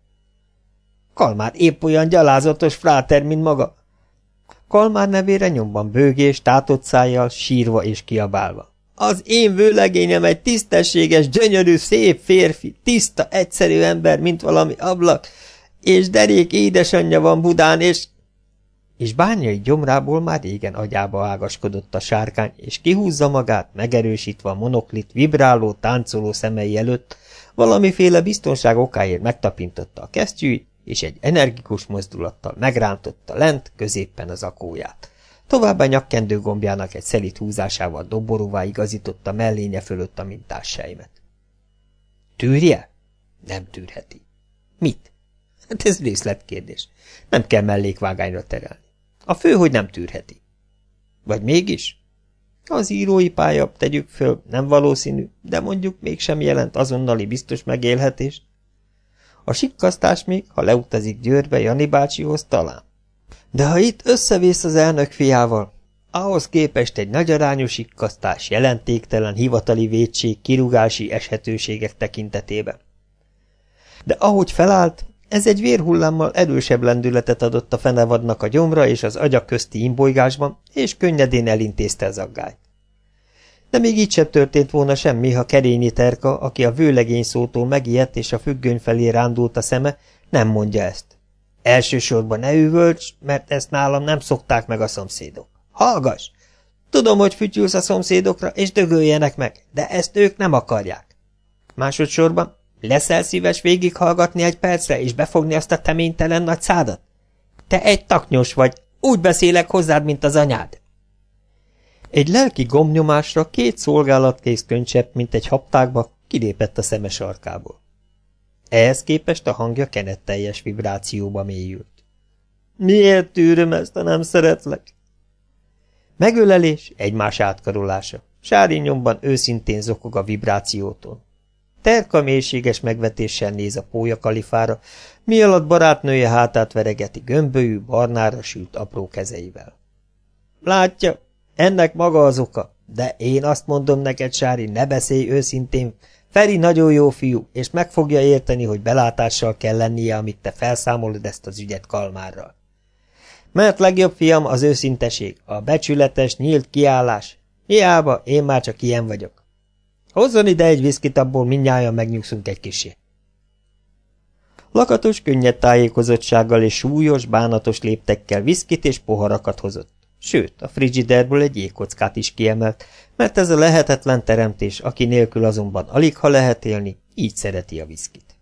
Speaker 1: Kalmár épp olyan gyalázatos fráter, mint maga. Kalmár nevére nyomban bőgés, tátott szájjal, sírva és kiabálva. Az én vőlegényem egy tisztességes, gyönyörű, szép férfi, tiszta, egyszerű ember, mint valami ablak, és derék édesanyja van Budán, és... És bányai gyomrából már régen agyába ágaskodott a sárkány, és kihúzza magát, megerősítve a monoklit, vibráló, táncoló szemei előtt, valamiféle biztonság okáért megtapintotta a kesztyűt, és egy energikus mozdulattal megrántotta lent középpen az akóját. Továbbá nyakkendő gombjának egy szelit húzásával doboróvá igazította mellénye fölött a mintás sejmet. Tűrje? Nem tűrheti. Mit? Hát ez részletkérdés. Nem kell mellékvágányra terelni. A fő, hogy nem tűrheti. Vagy mégis? Az írói pálya, tegyük föl, nem valószínű, de mondjuk mégsem jelent azonnali biztos megélhetést. A sikkasztás még, ha leutazik Győrbe Jani bácsihoz, talán. De ha itt összevész az elnök fiával, ahhoz képest egy nagyarányú sikkasztás jelentéktelen hivatali védség kirúgási eshetőségek tekintetében. De ahogy felállt, ez egy vérhullámmal erősebb lendületet adott a fenevadnak a gyomra és az agyak közti imbolygásban, és könnyedén elintézte az aggályt. De még így sem történt volna semmi, ha Kerényi Terka, aki a vőlegény szótól megijedt és a függöny felé rándult a szeme, nem mondja ezt. Elsősorban ne üvölts, mert ezt nálam nem szokták meg a szomszédok. Hallgass! Tudom, hogy fütyülsz a szomszédokra, és dögöljenek meg, de ezt ők nem akarják. Másodszorban leszel szíves végighallgatni egy percre, és befogni azt a teménytelen nagy szádat? Te egy taknyos vagy, úgy beszélek hozzád, mint az anyád. Egy lelki gomnyomásra két szolgálatkész könycsepp, mint egy haptákba, kilépett a szeme sarkából. Ehhez képest a hangja kenetteljes vibrációba mélyült. Miért tűröm ezt, ha nem szeretlek? Megölelés, egymás átkarolása. Sári nyomban őszintén zokog a vibrációtól. Terka mélységes megvetéssel néz a pólya kalifára, mi alatt barátnője hátát veregeti gömbölyű, barnára sült apró kezeivel. Látja, ennek maga az oka, de én azt mondom neked, Sári, ne beszélj őszintén, Feri nagyon jó fiú, és meg fogja érteni, hogy belátással kell lennie, amit te felszámolod ezt az ügyet Kalmárral. Mert legjobb fiam az őszinteség, a becsületes, nyílt kiállás. Hiába, én már csak ilyen vagyok. Hozzon ide egy viszkit, abból mindnyájan megnyugszunk egy kisé. Lakatos könnyed tájékozottsággal és súlyos, bánatos léptekkel viszkit és poharakat hozott. Sőt, a frigiderből egy jégkockát is kiemelt, mert ez a lehetetlen teremtés, aki nélkül azonban alig ha lehet élni, így szereti a viszkit.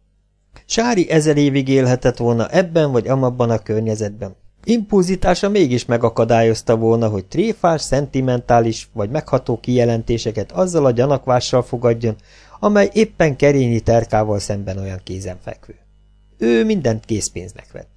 Speaker 1: Sári ezer évig élhetett volna ebben vagy amabban a környezetben. Impulzitása mégis megakadályozta volna, hogy tréfás, szentimentális vagy megható kijelentéseket azzal a gyanakvással fogadjon, amely éppen kerényi terkával szemben olyan kézenfekvő. Ő mindent készpénznek vett.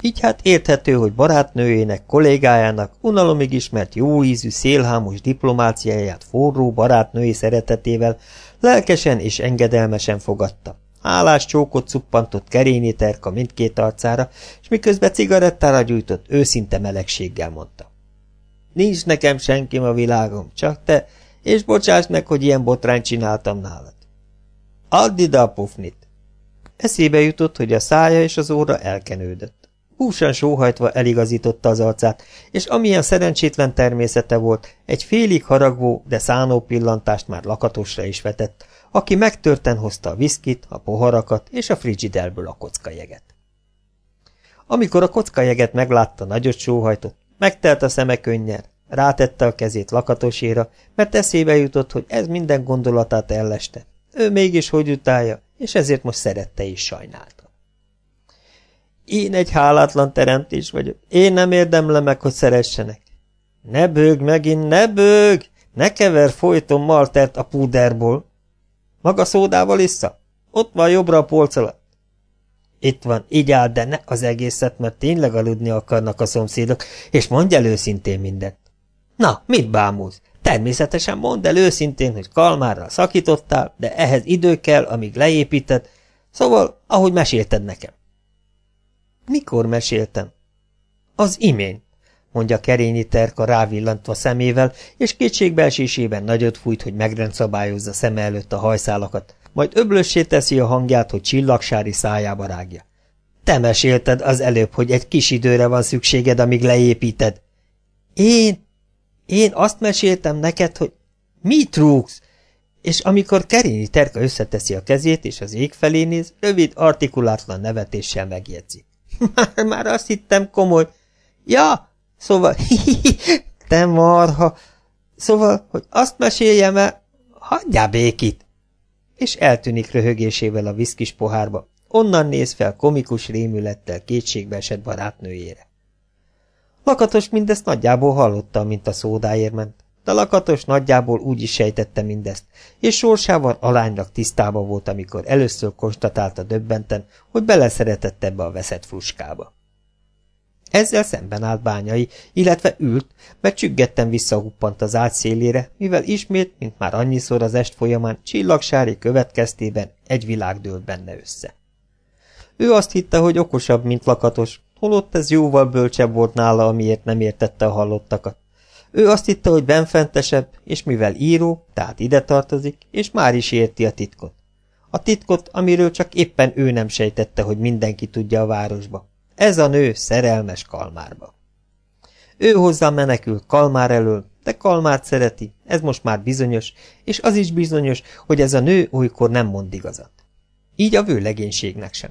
Speaker 1: Így hát érthető, hogy barátnőjének, kollégájának unalomig ismert jó ízű, szélhámos diplomáciáját forró barátnői szeretetével lelkesen és engedelmesen fogadta. Hálás csókot cuppantott kerényi terka mindkét arcára, és miközben cigarettára gyújtott, őszinte melegséggel mondta. Nincs nekem senkim a világom, csak te, és bocsáss meg, hogy ilyen botrányt csináltam nálad. Add ide a pufnit! Eszébe jutott, hogy a szája és az óra elkenődött. Húsan sóhajtva eligazította az arcát, és amilyen szerencsétlen természete volt, egy félig haragvó, de szánó pillantást már lakatosra is vetett, aki megtörten hozta a viszkit, a poharakat és a frigiderből a kockajeget. Amikor a kockajeget meglátta, nagyot sóhajtott, megtelt a szeme könnyel, rátette a kezét lakatoséra, mert eszébe jutott, hogy ez minden gondolatát elleste. Ő mégis hogy utálja, és ezért most szerette és sajnálta. Én egy hálátlan teremtés vagyok. Én nem érdemlem meg, hogy szeressenek. Ne bőg megint, ne bőg! Ne kever folyton maltert a púderból. Maga szódával issza? Ott van jobbra a polc alatt. Itt van, így áll, de ne az egészet, mert tényleg aludni akarnak a szomszédok, és mondj el őszintén mindent. Na, mit bámulsz? Természetesen mondd el őszintén, hogy kalmárral szakítottál, de ehhez idő kell, amíg leépíted, szóval, ahogy mesélted nekem. Mikor meséltem? Az imént, mondja Kerényi Terka rávillantva szemével, és kétségbeesésében nagyot fújt, hogy megrendszabályozza szeme előtt a hajszálakat, majd öblössé teszi a hangját, hogy csillagsári szájába rágja. Te mesélted az előbb, hogy egy kis időre van szükséged, amíg leépíted. Én? Én azt meséltem neked, hogy mit rúgsz? És amikor Kerényi Terka összeteszi a kezét, és az ég felé néz, rövid, artikulátlan nevetéssel megjegyzi. [laughs] Már, már azt hittem komoly. Ja, szóval, [laughs] te marha. Szóval, hogy azt meséljem el, hagyjál békit. És eltűnik röhögésével a viszkis pohárba. Onnan néz fel komikus rémülettel kétségbe esett barátnőjére. Lakatos mindezt nagyjából hallotta, mint a szódáért ment. De Lakatos nagyjából úgy is sejtette mindezt, és sorsával alánylag tisztába volt, amikor először konstatálta döbbenten, hogy beleszeretett ebbe a veszett fruskába. Ezzel szemben állt bányai, illetve ült, mert csüggetten visszahuppant az ágy szélére, mivel ismét, mint már annyiszor az est folyamán, csillagsári következtében egy világ dőlt benne össze. Ő azt hitte, hogy okosabb, mint lakatos, holott ez jóval bölcsebb volt nála, amiért nem értette a hallottakat. Ő azt hitte, hogy benfentesebb, és mivel író, tehát ide tartozik, és már is érti a titkot. A titkot, amiről csak éppen ő nem sejtette, hogy mindenki tudja a városba. Ez a nő szerelmes Kalmárba. Ő hozzá menekül Kalmár elől, de Kalmát szereti, ez most már bizonyos, és az is bizonyos, hogy ez a nő olykor nem mond igazat. Így a vőlegénységnek sem.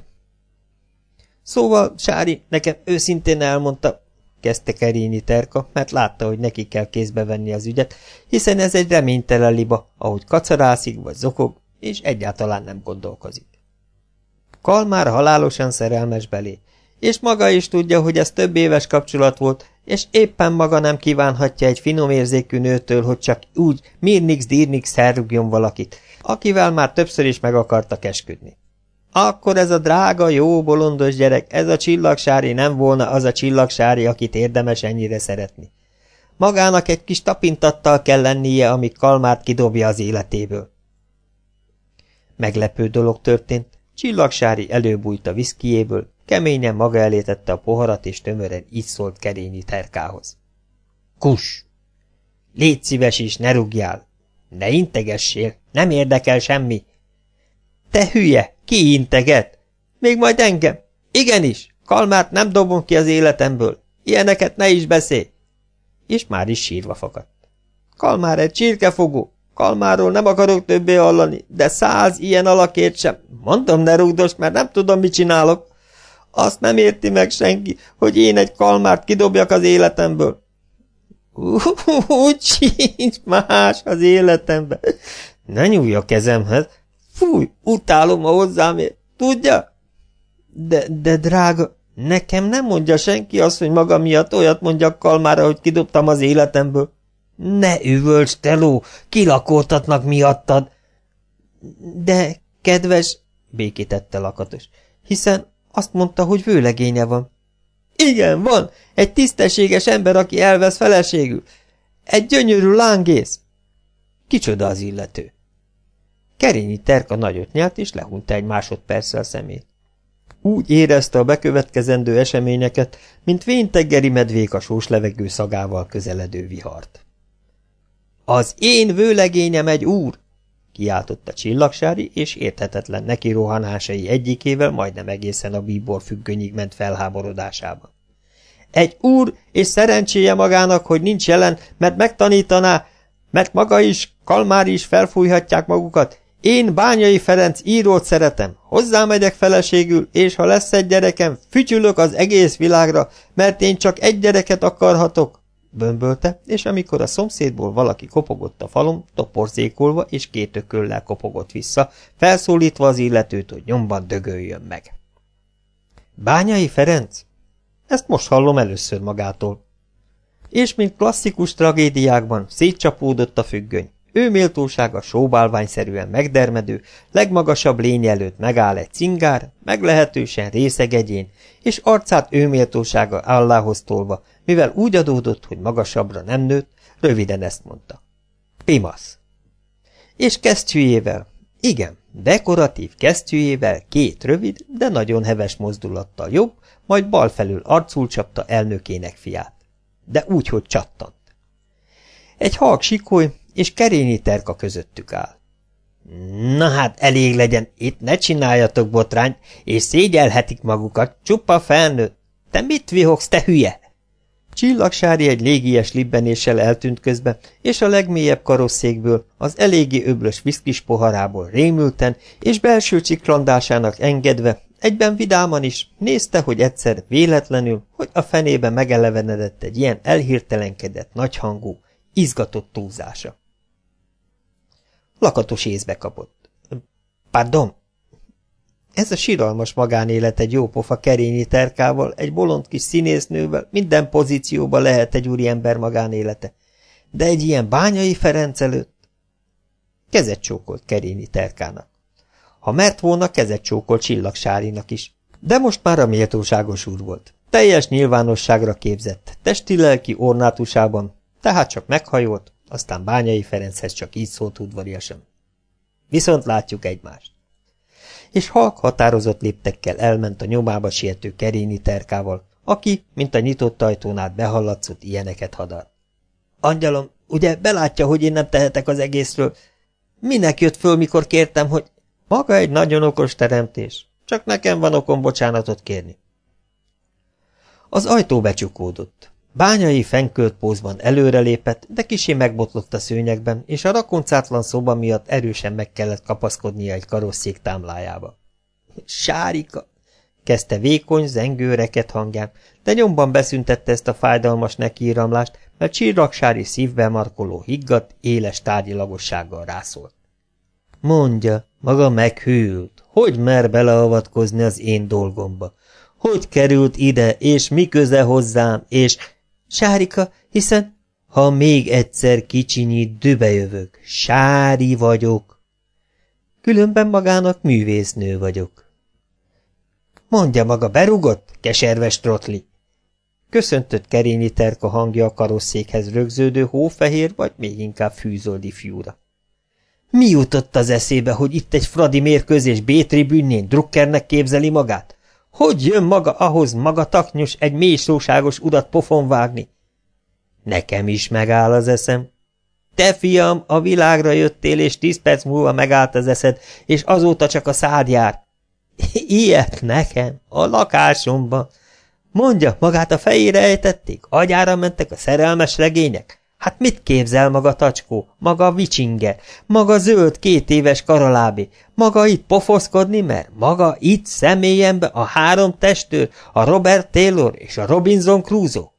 Speaker 1: Szóval, Sári, nekem őszintén elmondta, kezdte Kerényi Terka, mert látta, hogy neki kell kézbe venni az ügyet, hiszen ez egy reménytelen liba, ahogy kacarászik vagy zokog, és egyáltalán nem gondolkozik. Kalmár halálosan szerelmes belé, és maga is tudja, hogy ez több éves kapcsolat volt, és éppen maga nem kívánhatja egy finom érzékű nőtől, hogy csak úgy mirnix-dirnix elrugjon valakit, akivel már többször is meg akartak esküdni. Akkor ez a drága, jó, bolondos gyerek, ez a csillagsári nem volna az a csillagsári, akit érdemes ennyire szeretni. Magának egy kis tapintattal kell lennie, amíg Kalmát kidobja az életéből. Meglepő dolog történt. Csillagsári előbújt a viszkijéből, keményen maga elé a poharat, és tömören így szólt kerényi terkához. Kus! Légy szíves is, ne rúgjál! Ne integessél, nem érdekel semmi! Te hülye, ki integet? Még majd engem. Igenis, Kalmárt nem dobom ki az életemből. Ilyeneket ne is beszélj. És már is sírva fakadt. Kalmár egy csirkefogó. Kalmáról nem akarok többé hallani, de száz ilyen alakért sem. Mondom, ne rúgdos, mert nem tudom, mit csinálok. Azt nem érti meg senki, hogy én egy kalmárt kidobjak az életemből. Úgy sincs más az életemben. Ne nyúlj a kezemhez, Fúj, utálom a hozzám ér. Tudja? De, de drága, nekem nem mondja senki azt, hogy maga miatt olyat mondjak kalmára, hogy kidobtam az életemből. Ne üvölts, teló, kilakoltatnak miattad. De, kedves, békítette lakatos, hiszen azt mondta, hogy vőlegénye van. Igen, van, egy tisztességes ember, aki elvesz feleségül. Egy gyönyörű lángész. Kicsoda az illető? Kerényi Terka nagyot nyelt, és lehunta egy másodperccel szemét. Úgy érezte a bekövetkezendő eseményeket, mint vénteggeri medvék a sós levegő szagával közeledő vihart. Az én vőlegényem egy úr! Kiáltotta csillagsári, és érthetetlen neki rohanásai egyikével majdnem egészen a bíbor függönyig ment felháborodásában. Egy úr, és szerencséje magának, hogy nincs jelen, mert megtanítaná, mert maga is, Kalmár is felfújhatják magukat, én Bányai Ferenc írót szeretem, hozzámegyek feleségül, és ha lesz egy gyerekem, fütyülök az egész világra, mert én csak egy gyereket akarhatok, bömbölte, és amikor a szomszédból valaki kopogott a falon, toporzékolva és két ököllel kopogott vissza, felszólítva az illetőt, hogy nyomban dögöljön meg. Bányai Ferenc? Ezt most hallom először magától. És mint klasszikus tragédiákban szétcsapódott a függöny. Ő méltósága sóbálványszerűen megdermedő, legmagasabb lény előtt megáll egy cingár, meglehetősen részeg egyén, és arcát ő méltósága állához tolva, mivel úgy adódott, hogy magasabbra nem nőtt, röviden ezt mondta. Pimasz. És kesztyűjével, igen, dekoratív kesztyűjével két rövid, de nagyon heves mozdulattal jobb, majd bal felül arcul csapta elnökének fiát. De úgy, hogy csattant. Egy halk sikoly, és kerényi terka közöttük áll. Na hát, elég legyen, itt ne csináljatok botrányt, és szégyelhetik magukat, csupa felnőtt. Te mit vihogsz, te hülye? Csillagsári egy légies libbenéssel eltűnt közbe, és a legmélyebb karosszékből, az eléggé öblös viszkis poharából rémülten, és belső ciklandásának engedve, egyben vidáman is, nézte, hogy egyszer véletlenül, hogy a fenébe megelevenedett egy ilyen elhirtelenkedett nagyhangú, izgatott túlzása. Lakatos észbe kapott. Pardon? Ez a siralmas magánélet egy jópofa kerényi terkával, egy bolond kis színésznővel, minden pozícióban lehet egy úriember magánélete. De egy ilyen bányai Ferenc előtt? Kezet csókolt kerényi terkának. Ha mert volna, kezet csókolt csillagsárinak is. De most már a méltóságos úr volt. Teljes nyilvánosságra képzett, testi-lelki ornátusában, tehát csak meghajolt, aztán Bányai Ferenchez csak így szólt udvariasan. Viszont látjuk egymást. És halk határozott léptekkel elment a nyomába siető kerényi terkával, aki, mint a nyitott ajtón át behallatszott, ilyeneket hadar. Angyalom, ugye belátja, hogy én nem tehetek az egészről? Minek jött föl, mikor kértem, hogy... Maga egy nagyon okos teremtés. Csak nekem van okom bocsánatot kérni. Az ajtó becsukódott. Bányai fenkölt pózban előrelépett, de kisé megbotlott a szőnyegben, és a rakoncátlan szoba miatt erősen meg kellett kapaszkodnia egy karosszék támlájába. Sárika! kezdte vékony, zengő reket hangján, de nyomban beszüntette ezt a fájdalmas nekiíramlást, mert csirragsári szívbe markoló higgadt, éles tárgyilagossággal rászólt. Mondja, maga meghűlt, hogy mer beleavatkozni az én dolgomba? Hogy került ide, és mi köze hozzám, és... Sárika, hiszen... Ha még egyszer kicsinyit, dübejövök. Sári vagyok. Különben magának művésznő vagyok. Mondja maga, berugott, keserves trotli? Köszöntött Kerényi Terka hangja a karosszékhez rögződő hófehér, vagy még inkább fűzoldi fiúra. Mi jutott az eszébe, hogy itt egy fradi mérkőzés B-tribűnén drukkernek képzeli magát? Hogy jön maga ahhoz maga taknyos egy mélysóságos udat pofon vágni? Nekem is megáll az eszem. Te, fiam, a világra jöttél, és tíz perc múlva megállt az eszed, és azóta csak a szád jár. [laughs] Ilyet nekem, a lakásomban. Mondja, magát a fejére ejtették? Agyára mentek a szerelmes legények? Hát mit képzel maga tacskó, maga a vicsinger, maga zöld két éves karalábi, maga itt pofoszkodni mer, maga itt személyembe a három testőr, a Robert Taylor és a Robinson Crusoe?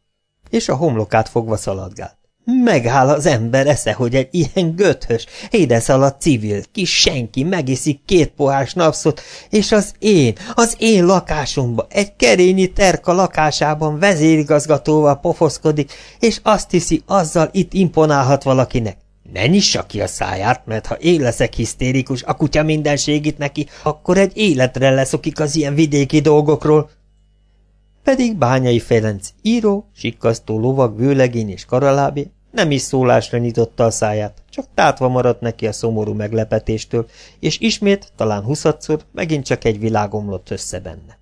Speaker 1: És a homlokát fogva szaladgált. Megáll az ember esze, hogy egy ilyen göthös, édeszaladt civil, kis senki megiszik két pohás napszot, és az én, az én lakásomba, egy kerényi terka lakásában vezérigazgatóval pofoszkodik, és azt hiszi, azzal itt imponálhat valakinek. Ne nyissa ki a száját, mert ha én leszek hisztérikus, a kutya mindenségit neki, akkor egy életre leszokik az ilyen vidéki dolgokról. Pedig Bányai Ferenc író, sikkasztó lovag, vőlegény és karalábi nem is szólásra nyitotta a száját, csak tátva maradt neki a szomorú meglepetéstől, és ismét, talán huszadszor, megint csak egy világ omlott össze benne.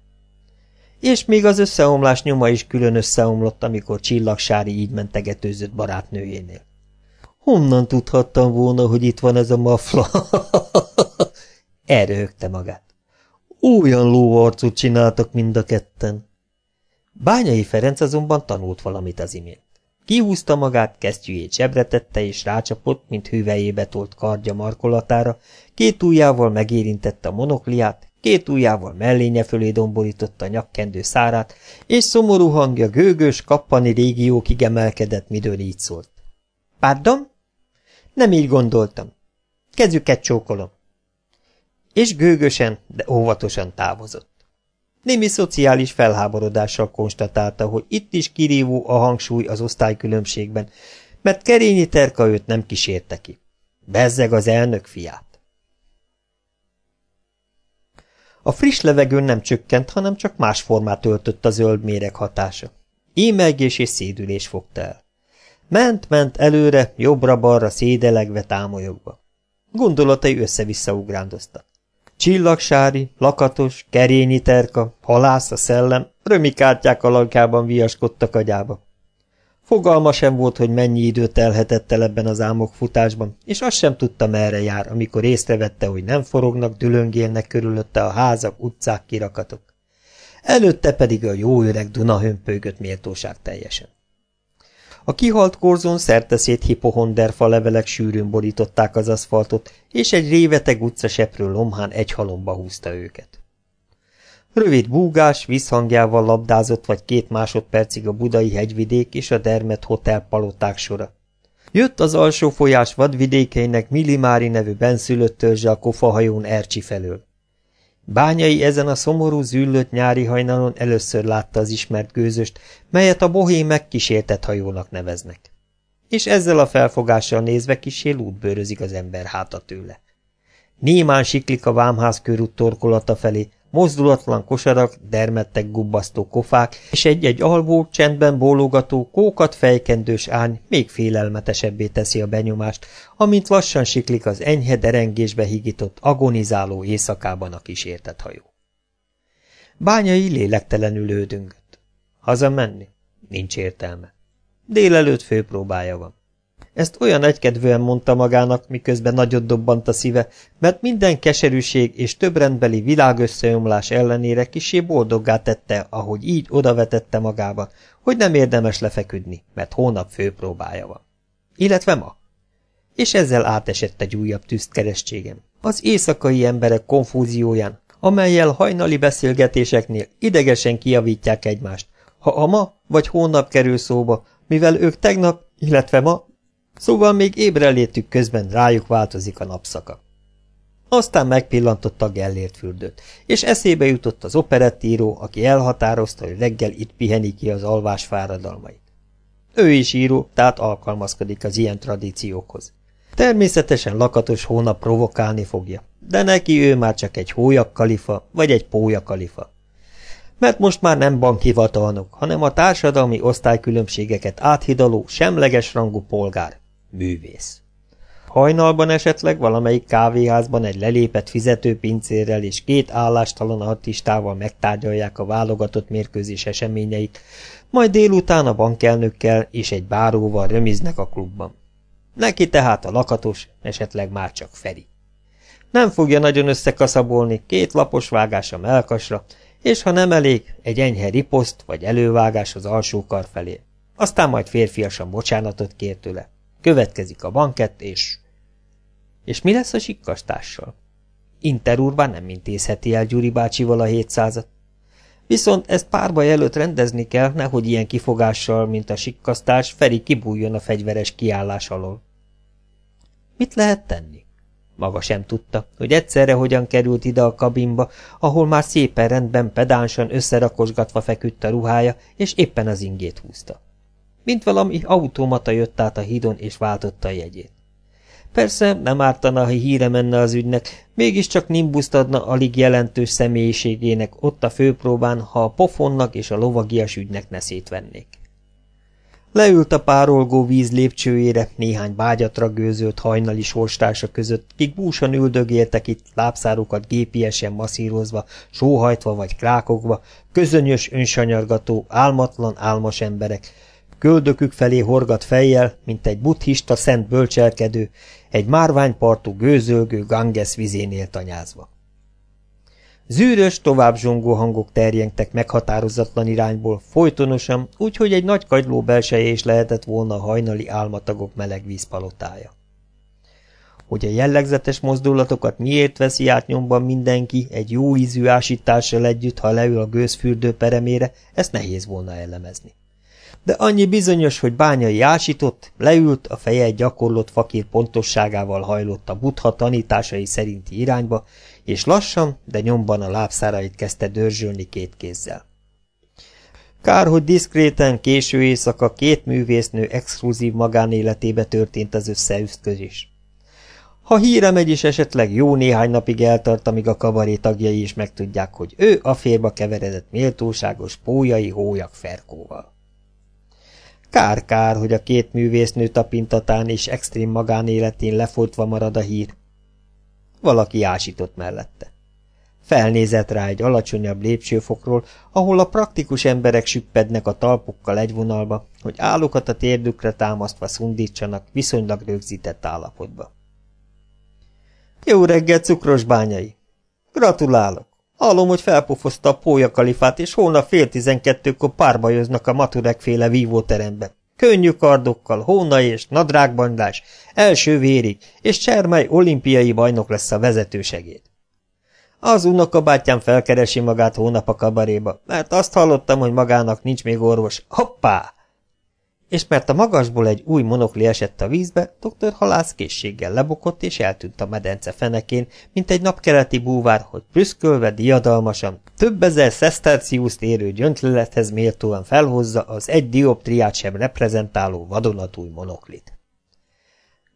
Speaker 1: És még az összeomlás nyoma is külön összeomlott, amikor Csillagsári így mentegetőzött barátnőjénél. Honnan tudhattam volna, hogy itt van ez a mafla? [laughs] Erőhögte magát. Olyan lóarcút csináltak mind a ketten. Bányai Ferenc azonban tanult valamit az imént. Kihúzta magát, kesztyűjét zsebre tette, és rácsapott, mint hüvelyébe tolt kardja markolatára, két ujjával megérintette a monokliát, két ujjával mellénye fölé domborította a nyakkendő szárát, és szomorú hangja gőgös, kappani régiókig emelkedett, midől így szólt. Pardon? Nem így gondoltam. Kezüket csókolom. És gőgösen, de óvatosan távozott. Némi szociális felháborodással konstatálta, hogy itt is kirívó a hangsúly az osztálykülönbségben, mert Kerényi Terka őt nem kísérte ki. Bezzeg az elnök fiát. A friss levegőn nem csökkent, hanem csak más formát öltött a zöld méreg hatása. Émelgés és szédülés fogta el. Ment-ment előre, jobbra-balra szédelegve, támolyogva. Gondolatai össze-vissza ugrándoztak. Csillagsári, lakatos, kerényi terka, halász a szellem, römikártyák alakjában viaskodtak agyába. Fogalma sem volt, hogy mennyi idő telhetett el ebben az álmokfutásban, és azt sem tudta, merre jár, amikor észrevette, hogy nem forognak, dülöngélnek körülötte a házak, utcák, kirakatok. Előtte pedig a jó öreg Duna hömpölygött méltóság teljesen. A kihalt korzon szerteszét hipohonderfa levelek sűrűn borították az aszfaltot, és egy réveteg utcaseprő lomhán egy halomba húzta őket. Rövid búgás, visszhangjával labdázott vagy két másodpercig a budai hegyvidék és a Dermet Hotel paloták sora. Jött az alsó folyás vadvidékeinek Millimári nevű benszülött törzse a kofahajón Ercsi felől. Bányai ezen a szomorú, züllött nyári hajnalon először látta az ismert gőzöst, melyet a bohémek kísértett hajónak neveznek. És ezzel a felfogással nézve kisé lútbőrözik az ember háta tőle. Némán siklik a vámház körút torkolata felé, mozdulatlan kosarak, dermedtek gubbasztó kofák, és egy-egy alvó, csendben bólogató, kókat fejkendős ány még félelmetesebbé teszi a benyomást, amint lassan siklik az enyhe derengésbe higított, agonizáló éjszakában a kísértett hajó. Bányai lélektelenül ődöngött. Hazamenni? Nincs értelme. Délelőtt főpróbája van. Ezt olyan egykedvűen mondta magának, miközben nagyot dobbant a szíve, mert minden keserűség és többrendbeli világösszeomlás ellenére kisé boldoggá tette, ahogy így odavetette magába, hogy nem érdemes lefeküdni, mert hónap főpróbája van. Illetve ma. És ezzel átesett egy újabb tűzkeresztségem. Az éjszakai emberek konfúzióján, amelyel hajnali beszélgetéseknél idegesen kiavítják egymást, ha a ma vagy hónap kerül szóba, mivel ők tegnap, illetve ma, szóval még ébrelétük közben rájuk változik a napszaka. Aztán megpillantotta Gellért fürdőt, és eszébe jutott az operettíró, aki elhatározta, hogy reggel itt piheni ki az alvás fáradalmait. Ő is író, tehát alkalmazkodik az ilyen tradíciókhoz. Természetesen lakatos hónap provokálni fogja, de neki ő már csak egy hólyak kalifa, vagy egy pólya kalifa. Mert most már nem bankhivatalnok, hanem a társadalmi osztálykülönbségeket áthidaló, semleges rangú polgár, művész. Hajnalban esetleg valamelyik kávéházban egy lelépett fizetőpincérrel és két állástalan artistával megtárgyalják a válogatott mérkőzés eseményeit, majd délután a bankelnökkel és egy báróval römiznek a klubban. Neki tehát a lakatos, esetleg már csak Feri. Nem fogja nagyon összekaszabolni, két lapos vágás a melkasra, és ha nem elég, egy enyhe riposzt vagy elővágás az alsó kar felé. Aztán majd férfiasan bocsánatot kér tőle. Következik a bankett, és... És mi lesz a sikkastással? Interúrban nem intézheti el Gyuri bácsival a hétszázat. Viszont ezt párba előtt rendezni kell, nehogy ilyen kifogással, mint a sikkasztás, Feri kibújjon a fegyveres kiállás alól. Mit lehet tenni? Maga sem tudta, hogy egyszerre hogyan került ide a kabinba, ahol már szépen rendben pedánsan összerakosgatva feküdt a ruhája, és éppen az ingét húzta. Mint valami automata jött át a hídon, és váltotta a jegyét. Persze nem ártana, ha híre menne az ügynek, mégiscsak nimbuszt adna alig jelentős személyiségének ott a főpróbán, ha a pofonnak és a lovagias ügynek ne szétvennék. Leült a párolgó víz lépcsőjére, néhány bágyatra gőzölt hajnali sorstársa között, kik búsan üldögéltek itt, lábszárukat gépiesen masszírozva, sóhajtva vagy krákogva, közönyös, önsanyargató, álmatlan, álmos emberek, köldökük felé horgat fejjel, mint egy buddhista szent bölcselkedő, egy márványpartú gőzölgő Ganges vizénél tanyázva. Zűrös, tovább zsongó hangok terjengtek meghatározatlan irányból, folytonosan, úgyhogy egy nagy kagyló belseje is lehetett volna a hajnali álmatagok meleg vízpalotája. Hogy a jellegzetes mozdulatokat miért veszi át nyomban mindenki egy jó ízű ásítással együtt, ha leül a gőzfürdő peremére, ezt nehéz volna elemezni de annyi bizonyos, hogy bányai ásított, leült, a feje gyakorlott fakír pontosságával hajlott a butha tanításai szerinti irányba, és lassan, de nyomban a lábszárait kezdte dörzsölni két kézzel. Kár, hogy diszkréten késő éjszaka két művésznő exkluzív magánéletébe történt az összeüsztközés. Ha híre megy is esetleg jó néhány napig eltart, amíg a kabaré tagjai is megtudják, hogy ő a férba keveredett méltóságos pójai hólyak Ferkóval. Kár-kár, hogy a két művésznő tapintatán és extrém magánéletén lefoltva marad a hír. Valaki ásított mellette. Felnézett rá egy alacsonyabb lépcsőfokról, ahol a praktikus emberek süppednek a talpukkal egy vonalba, hogy állukat a térdükre támasztva szundítsanak viszonylag rögzített állapotba. Jó reggelt, cukros bányai! Gratulálok! Hallom, hogy felpofozta a pólyakalifát, és holnap fél tizenkettőkor párbajoznak a maturekféle vívóterembe. Könnyű kardokkal, hóna és nadrágbandás, első vérig, és Csermely olimpiai bajnok lesz a vezetősegéd. Az unokabátyám felkeresi magát hónap a kabaréba, mert azt hallottam, hogy magának nincs még orvos. Hoppá! És mert a magasból egy új monokli esett a vízbe, dr. Halász készséggel lebukott és eltűnt a medence fenekén, mint egy napkeleti búvár, hogy prüszkölve diadalmasan, több ezer szeszterciuszt érő gyöntlülethez méltóan felhozza az egy dioptriát sem reprezentáló vadonatúj monoklit.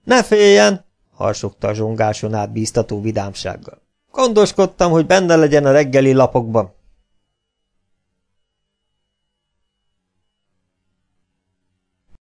Speaker 1: Ne féljen! harsogta a zsongáson át bíztató vidámsággal. Gondoskodtam, hogy benne legyen a reggeli lapokban.